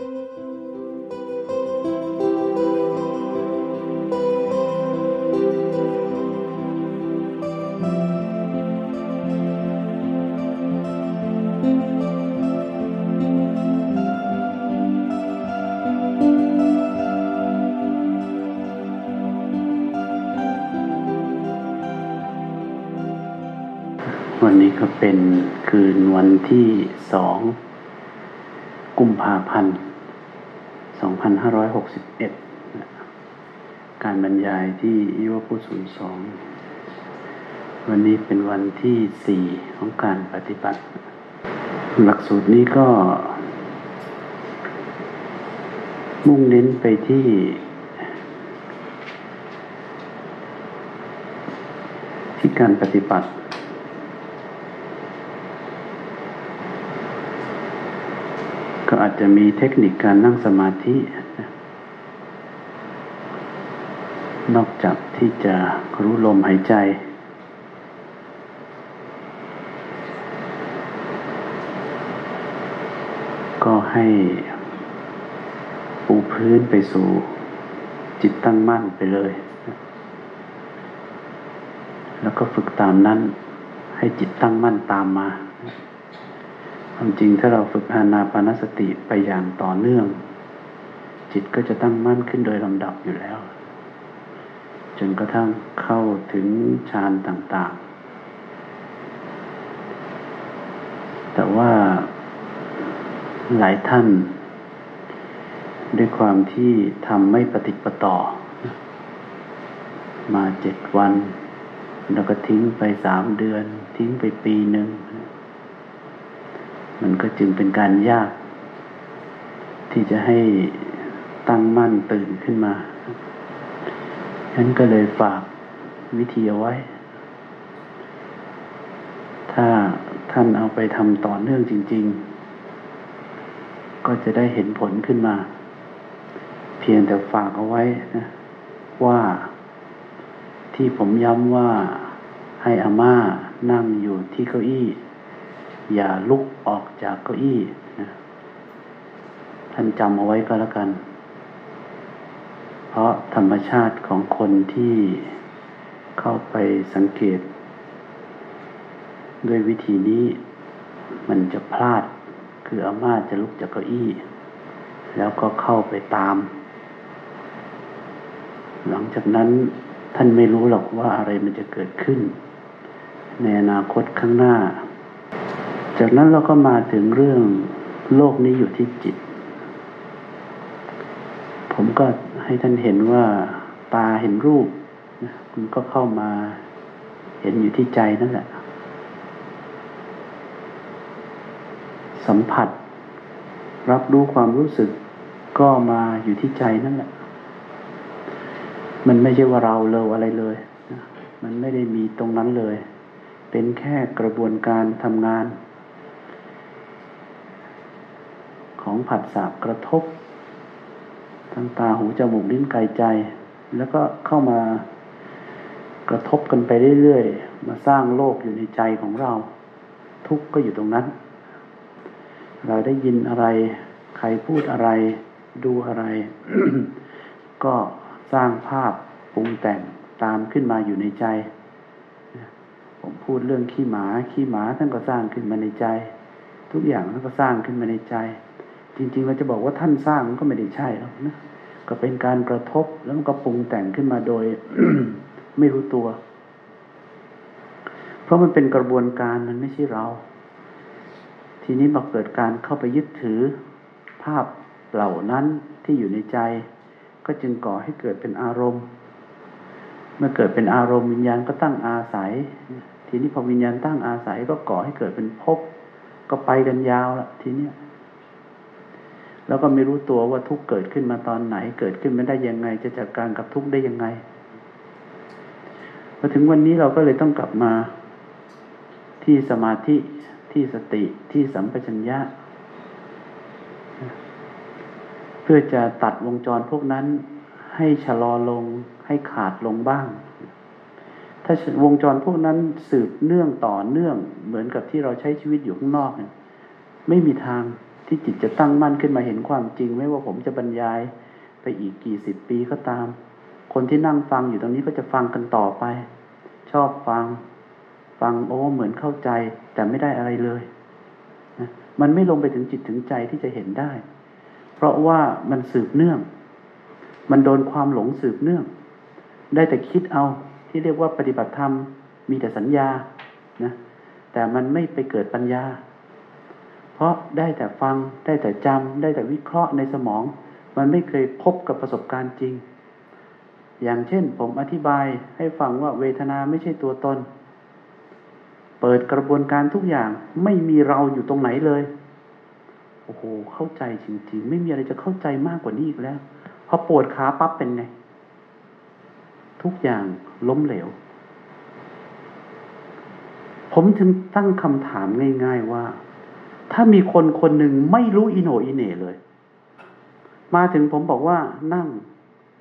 วันนี้ก็เป็นคืนวันที่สองกุมภาพันธ์ สองพันห้าร้อยหกสิบเอ็ดการบรรยายที่ยุวพุทธศูนย์สองวันนี้เป็นวันที่สี่ของการปฏิบัติ หลักสูตรนี้ก็ มุ่งเน้นไปที่ ที่การปฏิบัติ อาจจะมีเทคนิคการนั่งสมาธิ นอกจากที่จะรู้ลมหายใจ ก็ให้ปูพื้นไปสู่จิตตั้งมั่นไปเลย แล้วก็ฝึกตามนั้นให้จิตตั้งมั่นตามมา ความจริงถ้าเราฝึกอานาปานสติไปอย่างต่อเนื่อง จิตก็จะตั้งมั่นขึ้นโดยลำดับอยู่แล้ว จนกระทั่งเข้าถึงฌานต่างๆ แต่ว่าหลายท่าน ด้วยความที่ทำไม่ปฏิปต่อ มาเจ็ดวัน แล้วก็ทิ้งไปสามเดือน ทิ้งไปปีหนึ่ง มันก็จึงเป็นการยาก ที่จะให้ตั้งมั่นตื่นขึ้นมาฉันก็เลยฝากวิธีเอาไว้ ถ้าท่านเอาไปทำต่อเนื่องจริง ๆ ก็จะได้เห็นผลขึ้นมา เพียงแต่ฝากเอาไว้นะว่าที่ผมย้ำว่าให้อาม่านั่งอยู่ที่เก้าอี้ อย่าลุกออกจากเก้าอี้นะท่านจำเอาไว้ก็แล้วกัน เพราะธรรมชาติของคนที่เข้าไปสังเกต ด้วยวิธีนี้มันจะพลาดคืออาม่าจะลุกจากเก้าอี้ แล้วก็เข้าไปตาม หลังจากนั้นท่านไม่รู้หรอกว่าอะไรมันจะเกิดขึ้น ในอนาคตข้างหน้า จากนั้นเราก็มาถึงเรื่องโลกนี้อยู่ที่จิต ผมก็ให้ท่านเห็นว่าตาเห็นรูปนะมันก็เข้ามาเห็นอยู่ที่ใจนั่นแหละ สัมผัส รับรู้ความรู้สึกก็มาอยู่ที่ใจนั่นแหละ มันไม่ใช่ว่าเราเลยอะไรเลยนะมันไม่ได้มีตรงนั้นเลย เป็นแค่กระบวนการทำงาน ของผัสสะกระทบทางตาหูจมูกลิ้นกายใจ แล้วก็เข้ามากระทบกันไปเรื่อยๆ มาสร้างโลกอยู่ในใจของเรา ทุกข์ก็อยู่ตรงนั้น เราได้ยินอะไร ใครพูดอะไร ดูอะไร ก็สร้างภาพปรุงแต่งตามขึ้นมาอยู่ในใจ ผมพูดเรื่องขี้หมา ขี้หมาท่านก็สร้างขึ้นมาในใจ ทุกอย่างท่านก็สร้างขึ้นมาในใจ จริงๆเราจะบอกว่าท่านสร้างมันก็ไม่ได้ใช่หรอกนะก็เป็นการกระทบแล้วมันก็ปรุงแต่งขึ้นมาโดยไม่รู้ตัว เพราะมันเป็นกระบวนการมันไม่ใช่เรา ทีนี้มาเกิดการเข้าไปยึดถือ ภาพเหล่านั้นที่อยู่ในใจ ก็จึงก่อให้เกิดเป็นอารมณ์ เมื่อเกิดเป็นอารมณ์วิญญาณก็ตั้งอาศัย ทีนี้พอวิญญาณตั้งอาศัยก็ก่อให้เกิดเป็นภพก็ไปกันยาวละทีเนี้ย แล้วก็ไม่รู้ตัวว่าทุกเกิดขึ้นมาตอนไหน เกิดขึ้นไม่ได้ยังไง จะจัดการกับทุกได้ยังไงพอถึงวันนี้เราก็เลยต้องกลับมาที่สมาธิที่สติที่สัมปชัญญะ เพื่อจะตัดวงจรพวกนั้น ให้ชะลอลงให้ขาดลงบ้าง ถ้าวงจรพวกนั้นสืบเนื่องต่อเนื่องเหมือนกับที่เราใช้ชีวิตอยู่ข้างนอก ไม่มีทาง ที่จิตจะตั้งมั่นขึ้นมาเห็นความจริง ไม่ว่าผมจะบรรยายไปอีกกี่สิบปีก็ตาม คนที่นั่งฟังอยู่ตรงนี้ก็จะฟังกันต่อไป ชอบฟัง ฟังโอ้เหมือนเข้าใจ แต่ไม่ได้อะไรเลยนะมันไม่ลงไปถึงจิตถึงใจที่จะเห็นได้ เพราะว่ามันสืบเนื่อง มันโดนความหลงสืบเนื่อง ได้แต่คิดเอาที่เรียกว่าปฏิบัติธรรมมีแต่สัญญานะแต่มันไม่ไปเกิดปัญญา เพราะได้แต่ฟังได้แต่จำได้แต่วิเคราะห์ในสมอง มันไม่เคยพบกับประสบการณ์จริง อย่างเช่นผมอธิบายให้ฟังว่าเวทนาไม่ใช่ตัวตน เปิดกระบวนการทุกอย่างไม่มีเราอยู่ตรงไหนเลยโอ้โหเข้าใจจริงๆ ไม่มีอะไรจะเข้าใจมากกว่านี้อีกแล้วพอปวดขาปั๊บเป็นไงทุกอย่างล้มเหลว ผมถึงตั้งคำถามง่าย ๆว่า ถ้ามีคนคนหนึ่งไม่รู้อิโนอิเน่เลย มาถึงผมบอกว่านั่ง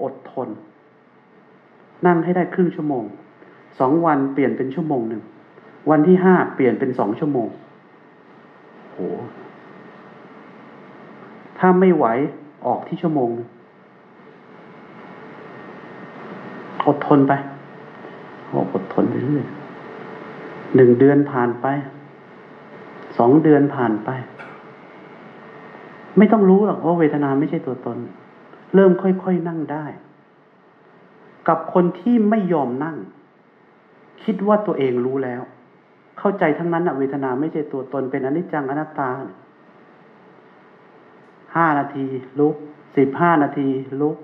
อดทน นั่งให้ได้ครึ่งชั่วโมง สองวันเปลี่ยนเป็นชั่วโมงหนึ่ง วันที่ห้าเปลี่ยนเป็นสองชั่วโมงโหถ้าไม่ไหวออกที่ชั่วโมง อดทนไปอดทนไปเรื่อยหนึ่งเดือนผ่านไป สองเดือนผ่านไป ไม่ต้องรู้หรอกว่าเวทนาไม่ใช่ตัวตน เริ่มค่อยๆนั่งได้ กับคนที่ไม่ยอมนั่ง คิดว่าตัวเองรู้แล้ว เข้าใจทั้งนั้นอะเวทนาไม่ใช่ตัวตนเป็นอนิจจังอนัตตาห้านาที ลุกสิบห้านาที ลุก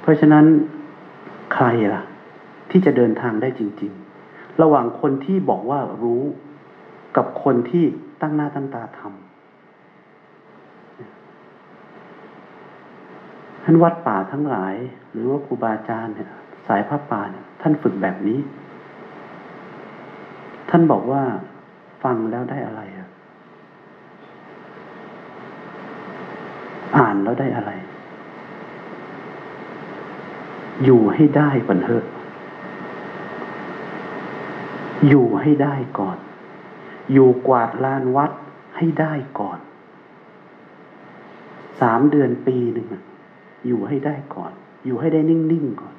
เพราะฉะนั้นใครล่ะ ที่จะเดินทางได้จริงๆ ระหว่างคนที่บอกว่ารู้กับคนที่ตั้งหน้าตั้งตาทำท่านวัดป่าทั้งหลาย หรือว่าครูบาอาจารย์เนี่ย สายพระป่าเนี่ย ท่านฝึกแบบนี้ ท่านบอกว่าฟังแล้วได้อะไรอะอ่านแล้วได้อะไร อยู่ให้ได้ก่อนเถอะ อยู่ให้ได้ก่อน อยู่กวาดลานวัดให้ได้ก่อน สามเดือนปีหนึ่งอยู่ให้ได้ก่อน อยู่ให้ได้นิ่งๆก่อน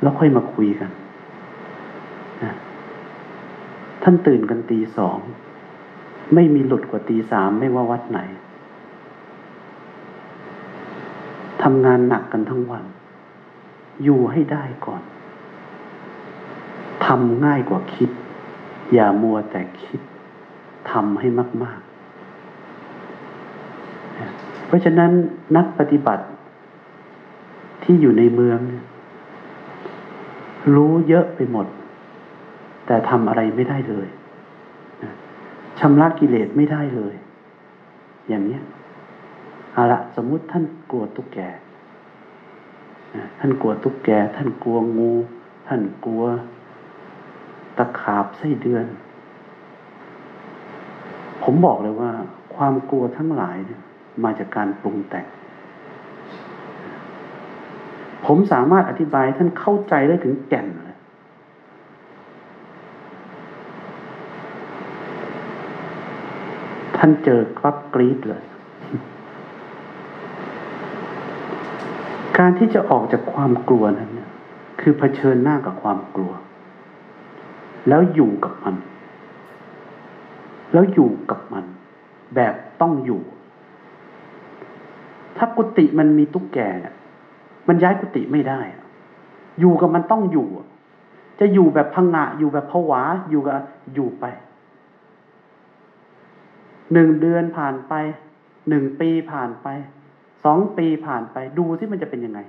แล้วค่อยมาคุยกันนะท่านตื่นกันตีสอง ไม่มีหลุดกว่าตีสามไม่ว่าวัดไหนทำงานหนักกันทั้งวัน อยู่ให้ได้ก่อน ทำง่ายกว่าคิด อย่ามัวแต่คิดทำให้มาก ๆ เพราะฉะนั้นนักปฏิบัติที่อยู่ในเมือง รู้เยอะไปหมด แต่ทำอะไรไม่ได้เลยชำระกิเลสไม่ได้เลย อย่างนี้เอาละสมมุติท่านกลัวตุ๊กแกท่านกลัวตุ๊กแก ท่านกลัวงู ท่านกลัว ตะขาบไส้เดือน ผมบอกเลยว่า ความกลัวทั้งหลายเนี่ยมาจากการปรุงแต่ง ผมสามารถอธิบายท่านเข้าใจได้ถึงแก่นเลยท่านเจอครับกรีดเลย การที่จะออกจากความกลัวนั้นคือเผชิญหน้ากับความกลัว แล้วอยู่กับมัน แล้วอยู่กับมัน แบบต้องอยู่ ถ้ากุฏิมันมีตุ๊กแกเนี่ยมันย้ายกุฏิไม่ได้ อยู่กับมันต้องอยู่ จะอยู่แบบพังงะอยู่แบบผวา อยู่กับอยู่ไป หนึ่งเดือนผ่านไป หนึ่งปีผ่านไป สองปีผ่านไป ดูที่มันจะเป็นยังไง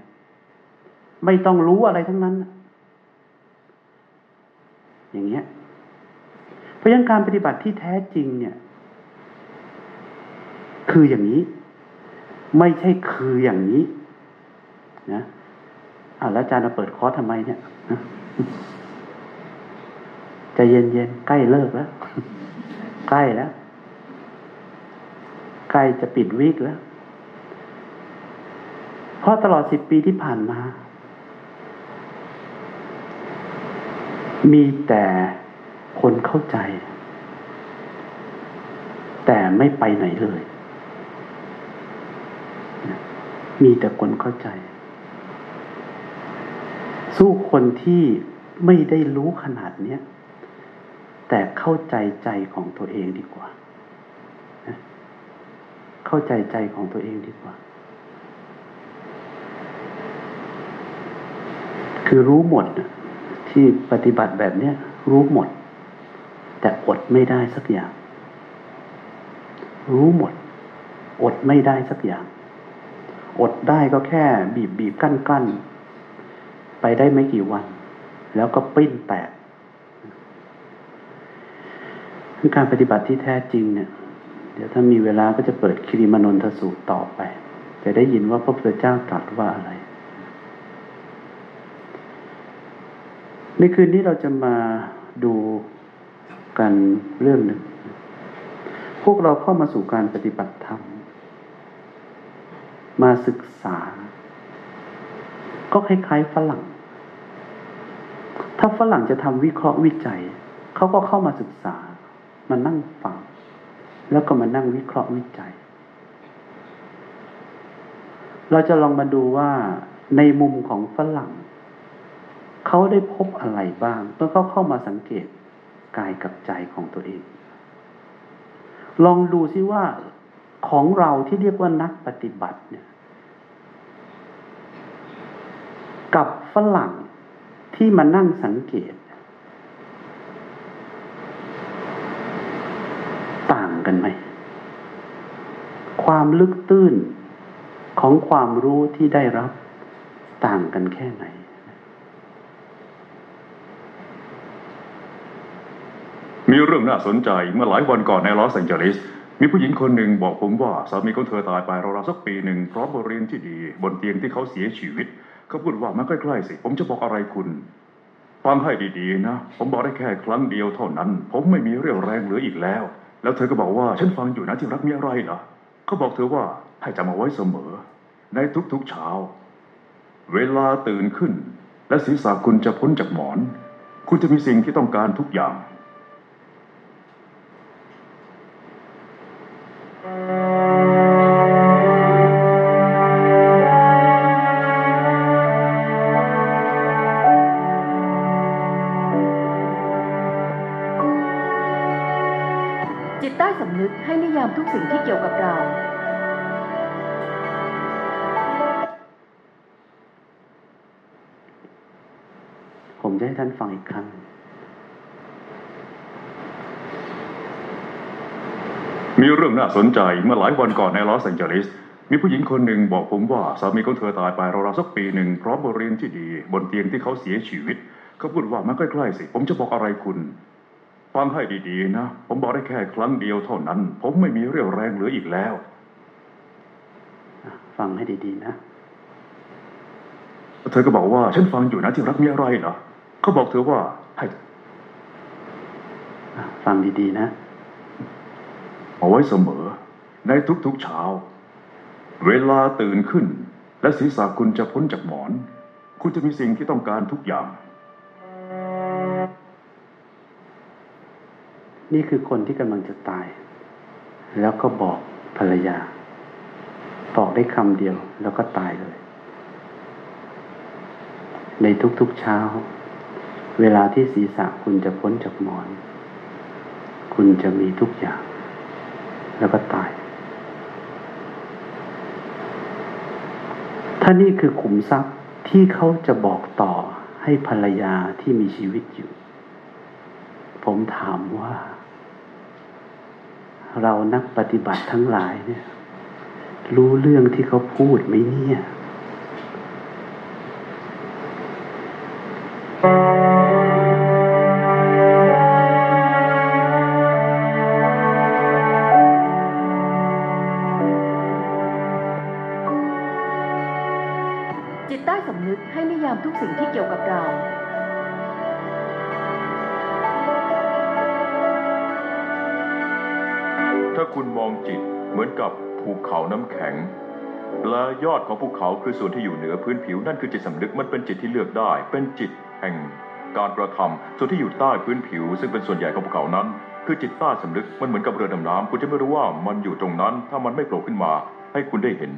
ไม่ต้องรู้อะไรทั้งนั้น อย่างเงี้ย เพราะฉะนั้นการปฏิบัติที่แท้จริงเนี่ย คืออย่างนี้ ไม่ใช่คืออย่างนี้นะอ่าแล้วอาจารย์มาเปิดคอร์สทำไมเนี่ยใจเย็นๆใกล้เลิกแล้ว ใกล้แล้ว ใกล้จะปิดวิกแล้ว เพราะตลอดสิบปีที่ผ่านมา มีแต่คนเข้าใจ แต่ไม่ไปไหนเลย มีแต่คนเข้าใจ สู้คนที่ไม่ได้รู้ขนาดเนี้ยแต่เข้าใจใจของตัวเองดีกว่า เข้าใจใจของตัวเองดีกว่า คือรู้หมดนะ ที่ปฏิบัติแบบเนี้ยรู้หมด แต่อดไม่ได้สักอย่าง รู้หมด อดไม่ได้สักอย่าง อดได้ก็แค่บีบบีบกั้นกั้นไปได้ไม่กี่วัน แล้วก็ปิ้นแตกคือการปฏิบัติที่แท้จริงเนี่ย เดี๋ยวถ้ามีเวลาก็จะเปิดคิริมานนทสูตรต่อไป จะได้ยินว่าพระพุทธเจ้าตรัสว่าอะไร ในคืนนี้เราจะมาดูกันเรื่องหนึ่ง พวกเราเข้ามาสู่การปฏิบัติธรรม มาศึกษา ก็คล้ายๆฝรั่ง ถ้าฝรั่งจะทำวิเคราะห์วิจัย เขาก็เข้ามาศึกษา มานั่งฟัง แล้วก็มานั่งวิเคราะห์วิจัย เราจะลองมาดูว่าในมุมของฝรั่ง เขาได้พบอะไรบ้างเมื่อเขาเข้ามาสังเกตกายกับใจของตัวเอง ลองดูซิว่าของเราที่เรียกว่านักปฏิบัติเนี่ย กับฝรั่งที่มานั่งสังเกต ต่างกันไหม ความลึกตื้นของความรู้ที่ได้รับ ต่างกันแค่ไหน มี เรื่องน่าสนใจเมื่อหลายวันก่อนในลอสแองเจลิสมีผู้หญิงคนหนึ่งบอกผมว่าสามีของเธอตายไปราวๆสักปีหนึ่งพร้อมบทเรียนที่ดี บนเตียงที่เขาเสียชีวิต เขาพูดว่ามาใกล้ๆสิ ผมจะบอกอะไรคุณฟังให้ดีๆนะ ผมบอกได้แค่ครั้งเดียวเท่านั้น ผมไม่มีเรี่ยวแรงเหลืออีกแล้ว แล้วเธอก็บอกว่าฉันฟังอยู่นะที่รักมีอะไรเหรอเขาบอกเธอว่าให้จำเอาไว้เสมอ ในทุกๆเช้า เวลาตื่นขึ้น และศีรษะคุณจะพ้นจากหมอน คุณจะมีสิ่งที่ต้องการทุกอย่าง ทุกสิ่งที่เกี่ยวกับเรา ผมจะให้ท่านฟังอีกครั้ง มีเรื่องน่าสนใจเมื่อหลายวันก่อนในลอสแองเจลิสมีผู้หญิงคนหนึ่งบอกผมว่าสามีของเธอตายไปราวๆสักปีหนึ่งพร้อมบทเรียนที่ดี บนเตียงที่เขาเสียชีวิต เขาพูดว่ามาใกล้ๆสิ ผมจะบอกอะไรคุณ ฟังให้ดีๆนะ ผมบอกได้แค่ครั้งเดียวเท่านั้น ผมไม่มีเรี่ยวแรงเหลืออีกแล้ว ฟังให้ดีๆนะ เธอก็บอกว่าฉันฟังอยู่นะที่รักมีอะไรเหรอเขาบอกเธอว่าให้อะฟังดีๆนะ เอาไว้เสมอ ในทุกๆเช้า เวลาตื่นขึ้น และศีรษะคุณจะพ้นจากหมอน คุณจะมีสิ่งที่ต้องการทุกอย่าง นี่คือคนที่กำลังจะตาย แล้วก็บอกภรรยา บอกได้คำเดียวแล้วก็ตายเลย ในทุกๆเช้า เวลาที่ศีรษะคุณจะพ้นจากหมอน คุณจะมีทุกอย่าง แล้วก็ตาย ถ้านี่คือขุมทรัพย์ที่เขาจะบอกต่อให้ภรรยาที่มีชีวิตอยู่ ผมถามว่า เรานักปฏิบัติทั้งหลายเนี่ย รู้เรื่องที่เขาพูดไหมเนี่ย ของภูเขาคือส่วนที่อยู่เหนือพื้นผิวนั่นคือจิตสำนึกมันเป็นจิตที่เลือกได้ เป็นจิตแห่งการกระทำส่วนที่อยู่ใต้พื้นผิว ซึ่งเป็นส่วนใหญ่ของภูเขานั้น คือจิตใต้สำนึกมันเหมือนกับเรือดำน้ำคุณจะไม่รู้ว่ามันอยู่ตรงนั้น ถ้ามันไม่โผล่ขึ้นมา ให้คุณได้เห็น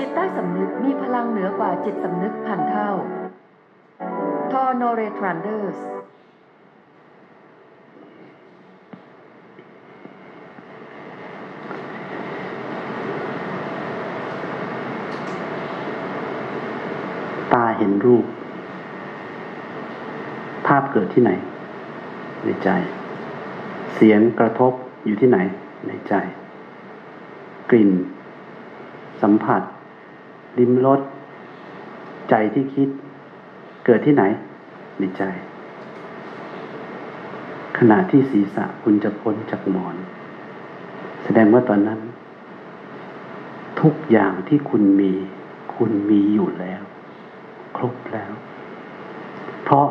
จิตใต้สำนึกมีพลังเหนือกว่าจิตสำนึกพันเท่าทอโนเรทรันเดอร์ส ตาเห็นรูป ภาพ เกิดที่ไหน ในใจ เสียงกระทบอยู่ที่ไหน ในใจ กลิ่น สัมผัส ลิ้มรสใจที่คิด เกิดที่ไหน ในใจ ขณะที่ศีรษะคุณจะพ้นจากหมอน แสดงว่าตอนนั้น ทุกอย่างที่คุณมี คุณมีอยู่แล้ว ครบแล้ว เพราะ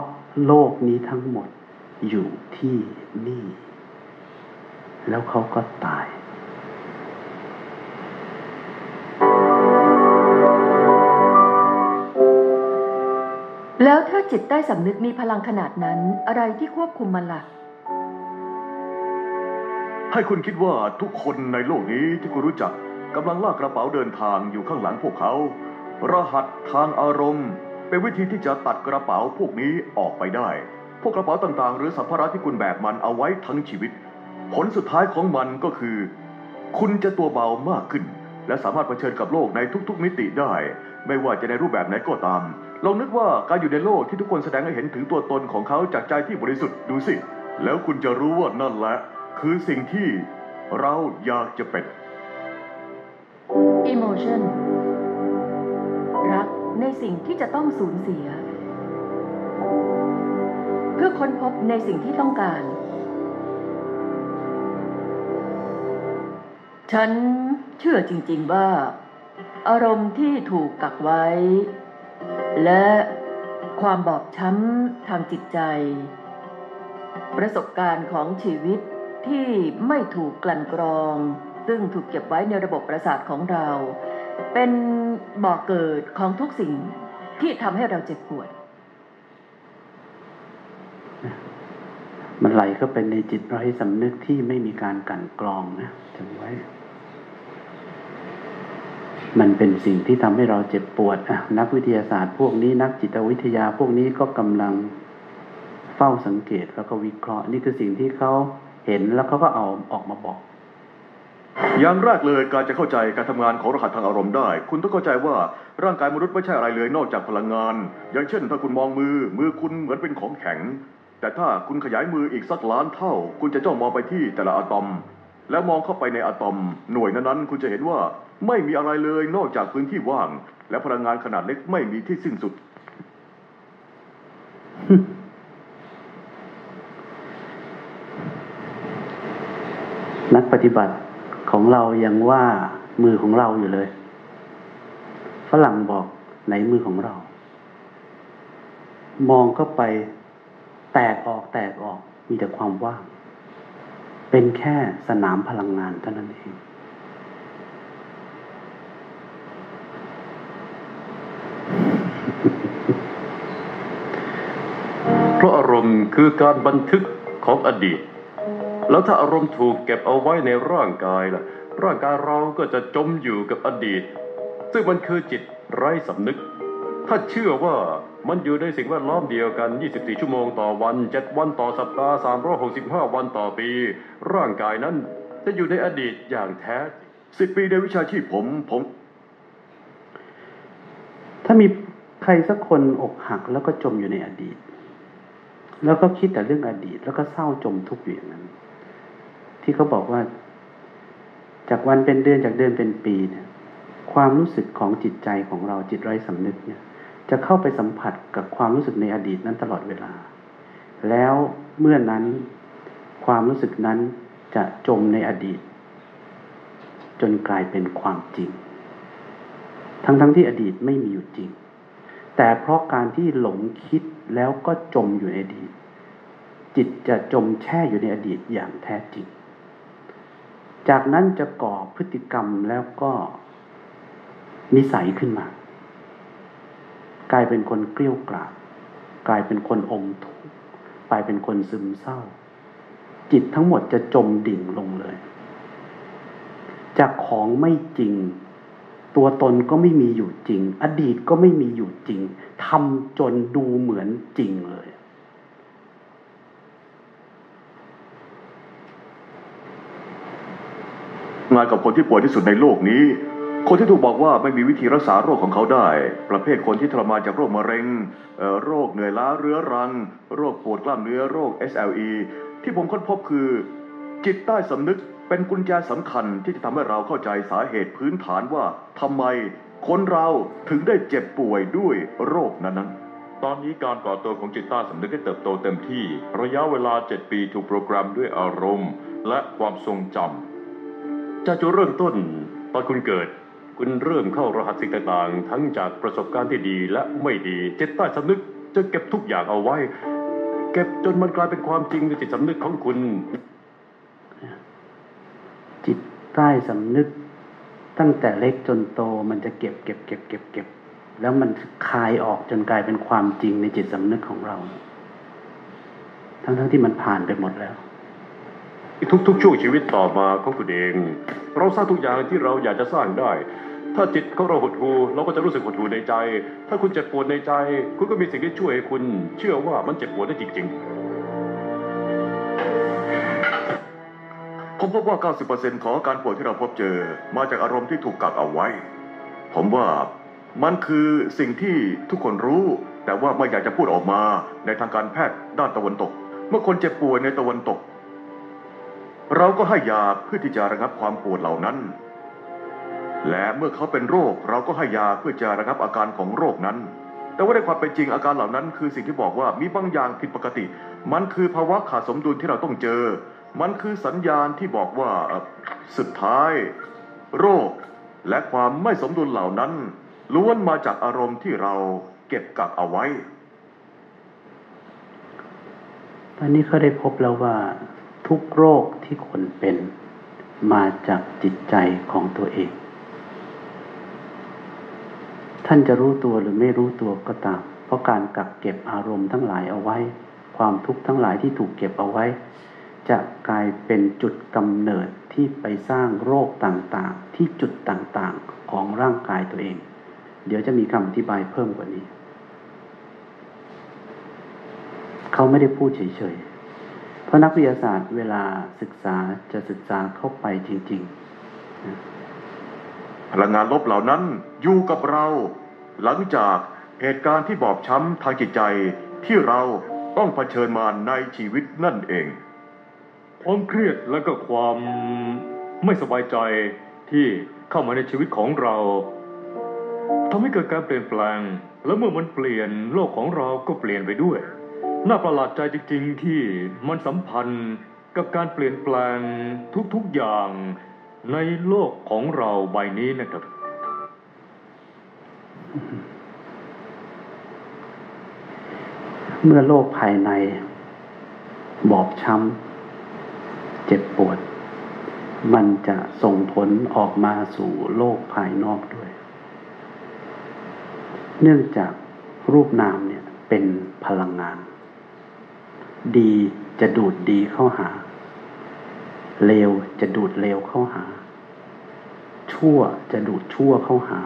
โลกนี้ทั้งหมดอยู่ที่นี่ แล้วเขาก็ตายแล้วถ้าจิตใต้สำนึกมีพลังขนาดนั้นอะไรที่ควบคุมมันล่ะ ให้คุณคิดว่าทุกคนในโลกนี้ที่คุณรู้จักกำลังลากกระเป๋าเดินทางอยู่ข้างหลังพวกเขา รหัสทางอารมณ์ เป็นวิธีที่จะตัดกระเป๋าพวกนี้ออกไปได้ พวกกระเป๋าต่างๆ หรือสัมภาระที่คุณแบกมันเอาไว้ทั้งชีวิต ผลสุดท้ายของมันก็คือ คุณจะตัวเบามากขึ้น และสามารถเผชิญกับโลกในทุกๆมิติได้ ไม่ว่าจะในรูปแบบไหนก็ตาม ลองนึกว่าการอยู่ในโลกที่ทุกคนแสดงให้เห็นถึงตัวตนของเขาจากใจที่บริสุทธิ์ดูสิ แล้วคุณจะรู้ว่านั่นแหละ คือสิ่งที่เราอยากจะเป็น emotion ในสิ่งที่จะต้องสูญเสีย เพื่อค้นพบในสิ่งที่ต้องการ ฉันเชื่อจริง ๆ ว่า อารมณ์ที่ถูกกักไว้ และความบอบช้ำทางจิตใจ ประสบการณ์ของชีวิตที่ไม่ถูกกลั่นกรอง ซึ่งถูกเก็บไว้ในระบบประสาทของเรา เป็นบ่อกเกิดของทุกสิ่งที่ทำให้เราเจ็บปวด มันไหลเข้าไปในจิตไร้สำนึกที่ไม่มีการกันกรองนะจำไว้ มันเป็นสิ่งที่ทำให้เราเจ็บปวดอะนักวิทยาศาสตร์พวกนี้นักจิตวิทยาพวกนี้ก็กำลังเฝ้าสังเกตแล้วก็วิเคราะห์ นี่คือสิ่งที่เขาเห็นแล้วเขาก็เอาออกมาบอก อย่างแรกเลยการจะเข้าใจการทำงานของรหัสทางอารมณ์ได้ คุณต้องเข้าใจว่าร่างกายมนุษย์ไม่ใช่อะไรเลยนอกจากพลังงาน อย่างเช่น ถ้าคุณมองมือ มือคุณเหมือนเป็นของแข็ง แต่ถ้าคุณขยายมืออีกสักล้านเท่า คุณจะจ้องมองไปที่แต่ละอะตอม แล้วมองเข้าไปในอะตอม หน่วยนั้นๆคุณจะเห็นว่าไม่มีอะไรเลยนอกจากพื้นที่ว่าง และพลังงานขนาดเล็กไม่มีที่สิ้นสุด นักปฏิบัติ ของเรายังว่ามือของเราอยู่เลย ฝรั่งบอกไหนมือของเรา มองเข้าไป แตกออกแตกออกมีแต่ความว่าง เป็นแค่สนามพลังงานเท่านั้นเอง เพราะอารมณ์คือการบันทึกของอดีต แล้วถ้าอารมณ์ถูกเก็บเอาไว้ในร่างกายล่ะ ร่างกายเราก็จะจมอยู่กับอดีต ซึ่งมันคือจิตไร้สำนึก ถ้าเชื่อว่ามันอยู่ในสิ่งแวดล้อมเดียวกัน 24 ชั่วโมงต่อวัน 7 วันต่อสัปดาห์ 365 วันต่อปี ร่างกายนั้นจะอยู่ในอดีตอย่างแท้สิบปีในวิชาชีพผมผม ถ้ามีใครสักคนอกหักแล้วก็จมอยู่ในอดีต แล้วก็คิดแต่เรื่องอดีต แล้วก็เศร้าจมทุกข์อยู่อย่างนั้น ที่เขาบอกว่า จากวันเป็นเดือนจากเดือนเป็นปีเนี่ย ความรู้สึกของจิตใจของเราจิตไร้สำนึกเนี่ย จะเข้าไปสัมผัสกับความรู้สึกในอดีตนั้นตลอดเวลา แล้วเมื่อนั้นความรู้สึกนั้นจะจมในอดีต จนกลายเป็นความจริง ทั้งๆทที่อดีตไม่มีอยู่จริง แต่เพราะการที่หลงคิดแล้วก็จมอยู่ในอดีต จิตจะจมแช่อยู่ในอดีตอย่างแท้จริง จากนั้นจะก่อพฤติกรรมแล้วก็นิสัยขึ้นมา กลายเป็นคนเกลี้ยวกราดกลายเป็นคนอมทุกข์กลายเป็นคนซึมเศร้า จิตทั้งหมดจะจมดิ่งลงเลย จากของไม่จริง ตัวตนก็ไม่มีอยู่จริง อดีตก็ไม่มีอยู่จริงทำจนดูเหมือนจริงเลย งานกับคนที่ป่วยที่สุดในโลกนี้ คนที่ถูกบอกว่าไม่มีวิธีรักษาโรคของเขาได้ ประเภทคนที่ทรมานจากโรคมะเร็งโรคเหนื่อยล้าเรื้อรัง โรคปวดกล้ามเนื้อโรค SLE ที่ผมค้นพบคือ จิตใต้สำนึกเป็นกุญแจสำคัญที่จะทำให้เราเข้าใจสาเหตุพื้นฐานว่าทำไมคนเราถึงได้เจ็บป่วยด้วยโรคนั้นๆตอนนี้การก่อตัวของจิตใต้สำนึกได้เติบโตเต็มที่ ระยะเวลา 7 ปีถูกโปรแกรมด้วยอารมณ์ และความทรงจำ จากจุดเริ่มต้นตอนคุณเกิด คุณเริ่มเข้ารหัสสิ่งต่างๆ ทั้งจากประสบการณ์ที่ดีและไม่ดีจิตใต้สำนึกจะเก็บทุกอย่างเอาไว้ เก็บจนมันกลายเป็นความจริงในจิตสำนึกของคุณ จิตใต้สำนึก ตั้งแต่เล็กจนโตมันจะเก็บเก็บเก็บเก็บเก็บแล้วมันคายออกจนกลายเป็นความจริงในจิตสำนึกของเรา ทั้งๆทที่มันผ่านไปหมดแล้ว ทุกๆช่วงชีวิตต่อมาของคุณเอง เราสร้างทุกอย่างที่เราอยากจะสร้างได้ ถ้าจิตของเราหดหู่เราก็จะรู้สึกหดหู่ในใจ ถ้าคุณเจ็บปวดในใจ คุณก็มีสิ่งที่ช่วยให้คุณ เชื่อว่ามันเจ็บปวดได้จริงๆ ผมพบว่า 90%ของอาการป่วยที่เราพบเจอ มาจากอารมณ์ที่ถูกกักเอาไว้ ผมว่ามันคือสิ่งที่ทุกคนรู้ แต่ว่าไม่อยากจะพูดออกมาในทางการแพทย์ด้านตะวันตก เมื่อคนเจ็บป่วยในตะวันตก เราก็ให้ยาเพื่อที่จะระงับความปวดเหล่านั้น และเมื่อเขาเป็นโรคเราก็ให้ยาเพื่อจะระงับอาการของโรคนั้น แต่ว่าในความเป็นจริงอาการเหล่านั้น คือสิ่งที่บอกว่ามีบางอย่างผิดปกติ มันคือภาวะขาดสมดุลที่เราต้องเจอ มันคือสัญญาณที่บอกว่าสุดท้าย โรค และความไม่สมดุลเหล่านั้นล้วนมาจากอารมณ์ที่เราเก็บกักเอาไว้ ตอนนี้เขาได้พบแล้วว่า ทุกโรคที่คนเป็น มาจากจิตใจของตัวเอง ท่านจะรู้ตัวหรือไม่รู้ตัวก็ตาม เพราะการกักเก็บอารมณ์ทั้งหลายเอาไว้ ความทุกข์ทั้งหลายที่ถูกเก็บเอาไว้ จะกลายเป็นจุดกำเนิดที่ไปสร้างโรคต่างๆ ที่จุดต่างๆของร่างกายตัวเอง เดี๋ยวจะมีคำอธิบายเพิ่มกว่านี้ เขาไม่ได้พูดเฉยๆ เพราะนักวิทยาศาสตร์เวลาศึกษาจะศึกษาเข้าไปจริงๆ พลังงานลบเหล่านั้นอยู่กับเรา หลังจากเหตุการณ์ที่บอบช้ำทางจิตใจที่เราต้องเผชิญมาในชีวิตนั่นเอง ความเครียดและก็ความไม่สบายใจที่เข้ามาในชีวิตของเราทำให้เกิดการเปลี่ยนแปลง และเมื่อมันเปลี่ยนโลกของเราก็เปลี่ยนไปด้วย น่าประหลาดใจจริงๆที่มันสัมพันธ์กับการเปลี่ยนแปลงทุกๆอย่างในโลกของเราใบนี้นะครับ เมื่อโรคภายใน บอบช้ำเจ็บปวด มันจะส่งผลออกมาสู่โลกภายนอกด้วย เนื่องจากรูปนามเนี่ยเป็นพลังงาน ดีจะดูดดีเข้าหา เลวจะดูดเลวเข้าหา ชั่วจะดูดชั่วเข้าหา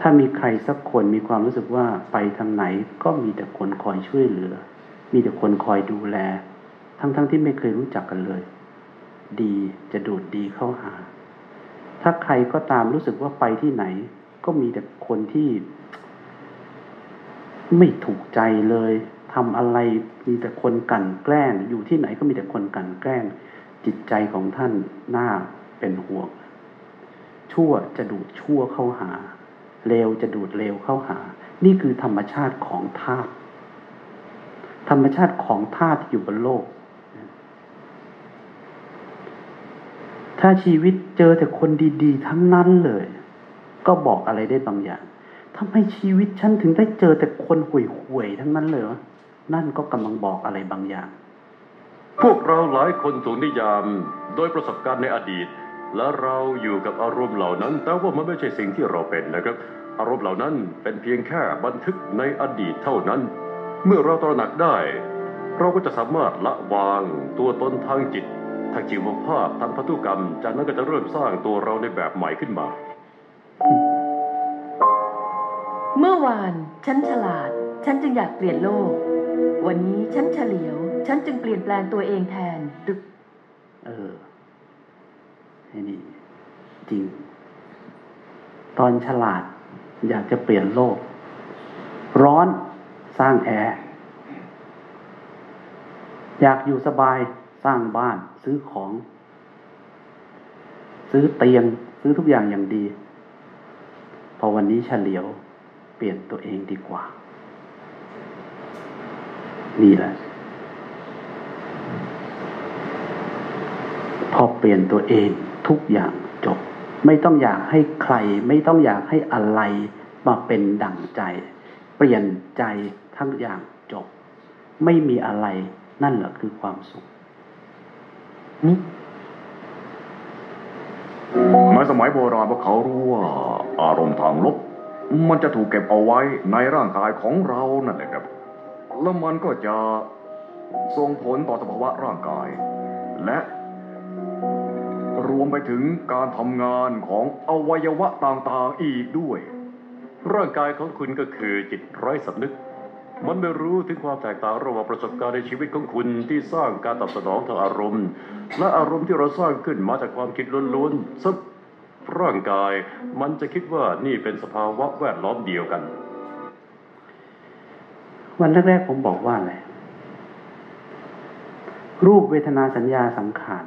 ถ้ามีใครสักคนมีความรู้สึกว่าไปทางไหนก็มีแต่คนคอยช่วยเหลือ มีแต่คนคอยดูแล ทั้งๆทที่ไม่เคยรู้จักกันเลย ดีจะดูดดีเข้าหา ถ้าใครก็ตามรู้สึกว่าไปที่ไหน ก็มีแต่คนที่ ไม่ถูกใจเลย ทำอะไรมีแต่คนกันแกล้ง อยู่ที่ไหนก็มีแต่คนกันแกล้ง จิตใจของท่านน่าเป็นห่วง ชั่วจะดูดชั่วเข้าหา เลวจะดูดเลวเข้าหา นี่คือธรรมชาติของธาตุธรรมชาติของธาตุที่อยู่บนโลก ถ้าชีวิตเจอแต่คนดี ๆ ทั้งนั้นเลย ก็บอกอะไรได้บางอย่างทำไมชีวิตฉันถึงได้เจอแต่คนห่วยๆทั้งนั้นเลยวะ นั่นก็กำลังบอกอะไรบางอย่างๆพวกเราหลายคนถูกนิยามโดยประสบการณ์ในอดีต และเราอยู่กับอารมณ์เหล่านั้น แต่ว่ามันไม่ใช่สิ่งที่เราเป็นนะครับ อารมณ์เหล่านั้นเป็นเพียงแค่บันทึกในอดีตเท่านั้น เมื่อเราตระหนักได้ เราก็จะสามารถละวางตัวตนทางจิตทางชีวภาพทางพันธุกรรม จากนั้นก็จะเริ่มสร้างตัวเราในแบบใหม่ขึ้นมา เมื่อวานฉันฉลาด ฉันจึงอยากเปลี่ยนโลก วันนี้ฉันเฉลียว ฉันจึงเปลี่ยนแปลงตัวเองแทนตึก เออไอ้นี่ จริง ตอนฉลาด อยากจะเปลี่ยนโลก ร้อนสร้างแอร์ อยากอยู่สบายสร้างบ้าน ซื้อของ ซื้อเตียง ซื้อทุกอย่างอย่างดี พอวันนี้เฉลียว เปลี่ยนตัวเองดีกว่า นี่แหละ พอเปลี่ยนตัวเองทุกอย่างจบ ไม่ต้องอยากให้ใคร ไม่ต้องอยากให้อะไรมาเป็นดั่งใจ เปลี่ยนใจทั้งอย่างจบ ไม่มีอะไรนั่นแหละคือความสุขในสมัยโบราณพวกเขารู้ว่าอารมณ์ทางลบ มันจะถูกเก็บเอาไว้ในร่างกายของเรานั่นแหละครับ แล้วมันก็จะส่งผลต่อสภาวะร่างกาย และรวมไปถึงการทำงานของอวัยวะต่างๆอีกด้วย ร่างกายของคุณก็คือจิตไร้สำนึก มันไม่รู้ถึงความแตกต่างระหว่างประสบการณ์ในชีวิตของคุณที่สร้างการตอบสนองทางอารมณ์ และอารมณ์ที่เราสร้างขึ้นมาจากความคิดล้วนๆซึ่งร่างกายมันจะคิดว่านี่เป็นสภาวะแวดล้อมเดียวกัน วันแรกๆผมบอกว่าอะไรรูปเวทนาสัญญาสังขาร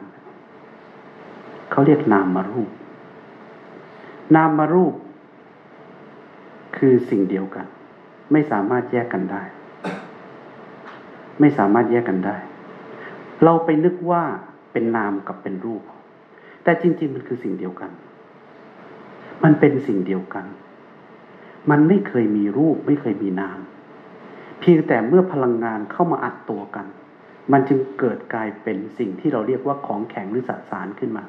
เขาเรียกนามมารูป นามมารูป คือสิ่งเดียวกัน ไม่สามารถแยกกันได้ ไม่สามารถแยกกันได้ เราไปนึกว่าเป็นนามกับเป็นรูป แต่จริง ๆ มันคือสิ่งเดียวกัน มันเป็นสิ่งเดียวกัน มันไม่เคยมีรูป ไม่เคยมีนาม เพียงแต่เมื่อพลังงานเข้ามาอัดตัวกัน มันจึงเกิดกลายเป็นสิ่งที่เราเรียกว่าของแข็งหรือสสารขึ้นมา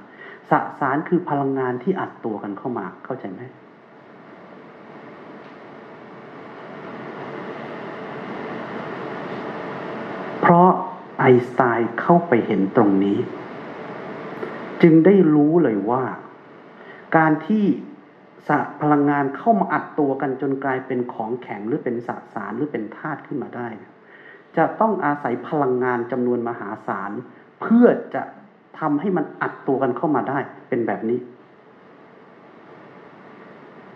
สสารคือพลังงานที่อัดตัวกันเข้ามา เข้าใจไหมเพราะไอน์สไตน์เข้าไปเห็นตรงนี้ จึงได้รู้เลยว่า การที่ สะพลังงานเข้ามาอัดตัวกันจนกลายเป็นของแข็งหรือเป็นสสารหรือเป็นธาตุขึ้นมาได้ จะต้องอาศัยพลังงานจำนวนมหาศาล เพื่อจะทำให้มันอัดตัวกันเข้ามาได้เป็นแบบนี้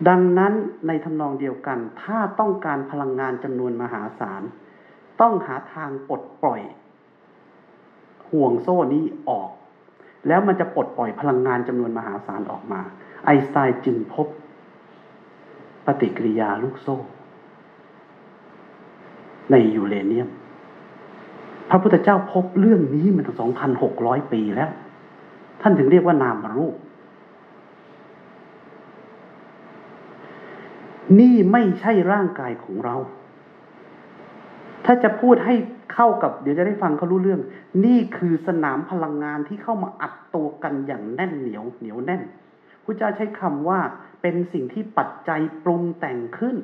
ดังนั้นในทำนองเดียวกัน ถ้าต้องการพลังงานจำนวนมหาศาล ต้องหาทางปลดปล่อยห่วงโซ่นี้ออก แล้วมันจะปลดปล่อยพลังงานจำนวนมหาศาลออกมา ไอสไตน์จึงพบ ฏิกิริยาลูกโซ่ ในยูเรเนียม พระพุทธเจ้าพบเรื่องนี้มันสองพันหกร้อยปีแล้ว ท่านถึงเรียกว่านามรูป นี่ไม่ใช่ร่างกายของเรา ถ้าจะพูดให้เข้ากับเดี๋ยวจะได้ฟังเขารู้เรื่อง นี่คือสนามพลังงานที่เข้ามาอัดตัวกันอย่างแน่นเหนียวเหนียวแน่น พระเจ้าใช้คำว่าเป็นสิ่งที่ปัจจัยปรุงแต่งขึ้น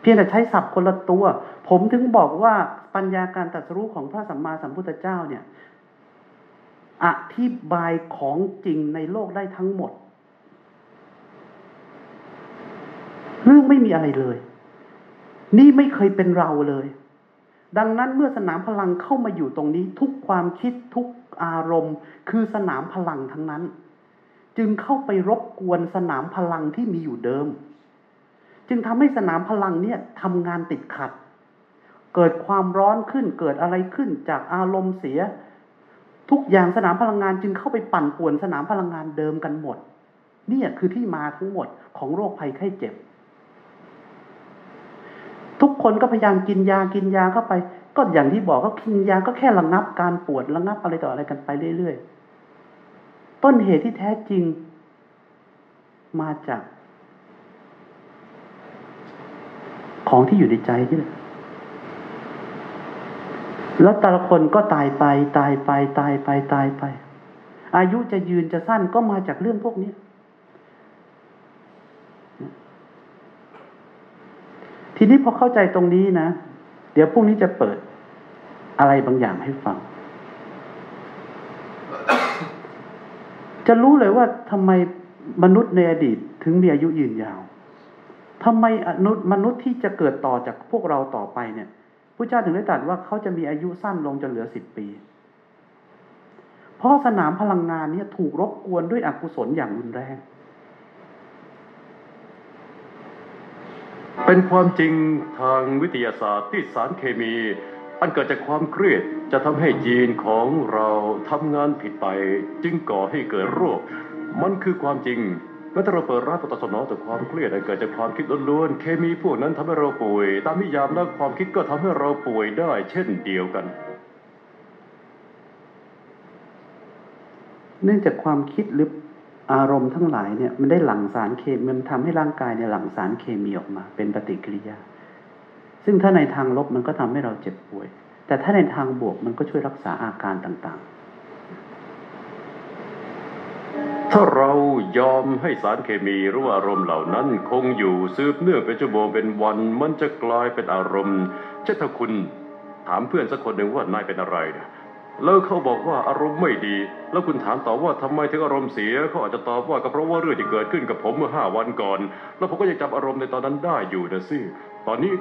เพียงแต่ใช้ศัพท์คนละตัว ผมถึงบอกว่าปัญญาการตรัสรู้ของพระสัมมาสัมพุทธเจ้าเนี่ยอธิบายของจริงในโลกได้ทั้งหมดเรื่องไม่มีอะไรเลย นี่ไม่เคยเป็นเราเลย ดังนั้นเมื่อสนามพลังเข้ามาอยู่ตรงนี้ ทุกความคิดทุกอารมณ์ คือสนามพลังทั้งนั้น จึงเข้าไปรบกวนสนามพลังที่มีอยู่เดิม จึงทำให้สนามพลังเนี่ยทำงานติดขัด เกิดความร้อนขึ้นเกิดอะไรขึ้นจากอารมณ์เสีย ทุกอย่างสนามพลังงานจึงเข้าไปปั่นป่วนสนามพลังงานเดิมกันหมดเนี่ยคือที่มาทั้งหมดของโรคภัยไข้เจ็บ ทุกคนก็พยายามกินยากินยาเข้าไป ก็อย่างที่บอกก็กินยาก็แค่ระงับการปวดระงับอะไรต่ออะไรกันไปเรื่อยๆ ต้นเหตุที่แท้จริง มาจาก ของที่อยู่ในใจนี่แหละแล้วแต่ละคนก็ตายไปตายไปตายไปตายไป อายุจะยืนจะสั้นก็มาจากเรื่องพวกนี้ทีนี้พอเข้าใจตรงนี้นะ เดี๋ยวพรุ่งนี้จะเปิดอะไรบางอย่างให้ฟัง จะรู้เลยว่าทำไมมนุษย์ในอดีตถึงมีอายุยืนยาวทำไมมนุษย์มนุษย์ที่จะเกิดต่อจากพวกเราต่อไปเนี่ยพระเจ้าถึงได้ตรัสว่าเขาจะมีอายุสั้นลงจนเหลือสิบปี เพราะสนามพลังงานนี้ถูกรบกวนด้วยอกุศลอย่างรุนแรง เป็นความจริงทางวิทยาศาสตร์ที่สารเคมี อันเกิดจากความเครียดจะทำให้ยีนของเราทำงานผิดไป จึงก่อให้เกิดโรค มันคือความจริงแม้ถ้าเราเปิดรับตอสนองต่อความเครียดอันเกิดจากความคิดล้วนๆเคมีพวกนั้นทำให้เราป่วย ตามนิยามแล้วความคิดก็ทำให้เราป่วยได้ เช่นเดียวกันเนื่องจากความคิดหรืออารมณ์ทั้งหลายเนี่ยมันได้หลั่งสารเคมีมันทำให้ร่างกายเนี่ยหลั่งสารเคมีออกมา เป็นปฏิกิริยา ซึ่งถ้าในทางลบมันก็ทำให้เราเจ็บป่วย แต่ถ้าในทางบวกมันก็ช่วยรักษาอาการต่างๆ ถ้าเรายอมให้สารเคมีหรืออารมณ์เหล่านั้น คงอยู่สืบเนื่องเป็นชั่วโมงเป็นวัน มันจะกลายเป็นอารมณ์เช่นถ้าคุณถามเพื่อนสักคนหนึ่งว่านายเป็นอะไรเนี่ย แล้วเขาบอกว่าอารมณ์ไม่ดี แล้วคุณถามต่อว่าทำไมถึงอารมณ์เสียเขาอาจจะตอบว่าก็เพราะว่าเรื่องที่เกิดขึ้นกับผมเมื่อห้าวันก่อน แล้วผมก็ยังจำอารมณ์ในตอนนั้นได้อยู่นะสิตอนนี้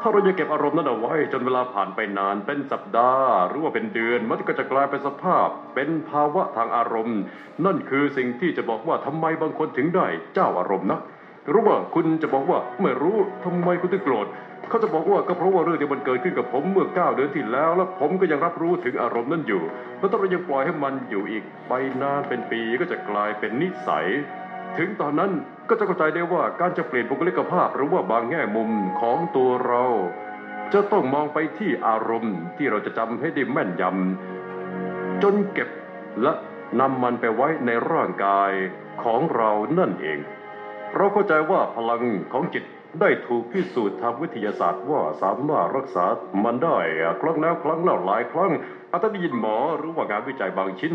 ถ้าเราจะเก็บอารมณ์นั้นเอาไว้จนเวลาผ่านไปนานเป็นสัปดาห์ หรือว่าเป็นเดือนมันก็จะกลายเป็นสภาพ เป็นภาวะทางอารมณ์ นั่นคือสิ่งที่จะบอกว่าทำไมบางคนถึงได้เจ้าอารมณ์นะหรือว่าคุณจะบอกว่าไม่รู้ทำไมคุณถึงโกรธ เขาจะบอกว่าก็เพราะว่าเรื่องที่มันเกิดขึ้นกับผมเมื่อเก้าเดือนที่แล้ว แล้วผมก็ยังรับรู้ถึงอารมณ์นั้นอยู่ แล้วถ้าเรายังปล่อยให้มันอยู่อีกไปนานเป็นปีก็จะกลายเป็นนิสัย ถึงตอนนั้นก็จะเข้าใจได้ว่าการจะเปลี่ยนบุคลิกภาพหรือว่าบางแง่มุมของตัวเรา จะต้องมองไปที่อารมณ์ที่เราจะจำให้ได้แม่นยำจนเก็บและนำมันไปไว้ในร่างกายของเรานั่นเอง เราเข้าใจว่าพลังของจิต ได้ถูกพิสูจน์ทางวิทยาศาสตร์ว่าสามารถรักษามันได้ครั้งแล้วครั้งเล่าหลายครั้งอาจจะได้ยินหมอหรือว่างานวิจัยบางชิ้น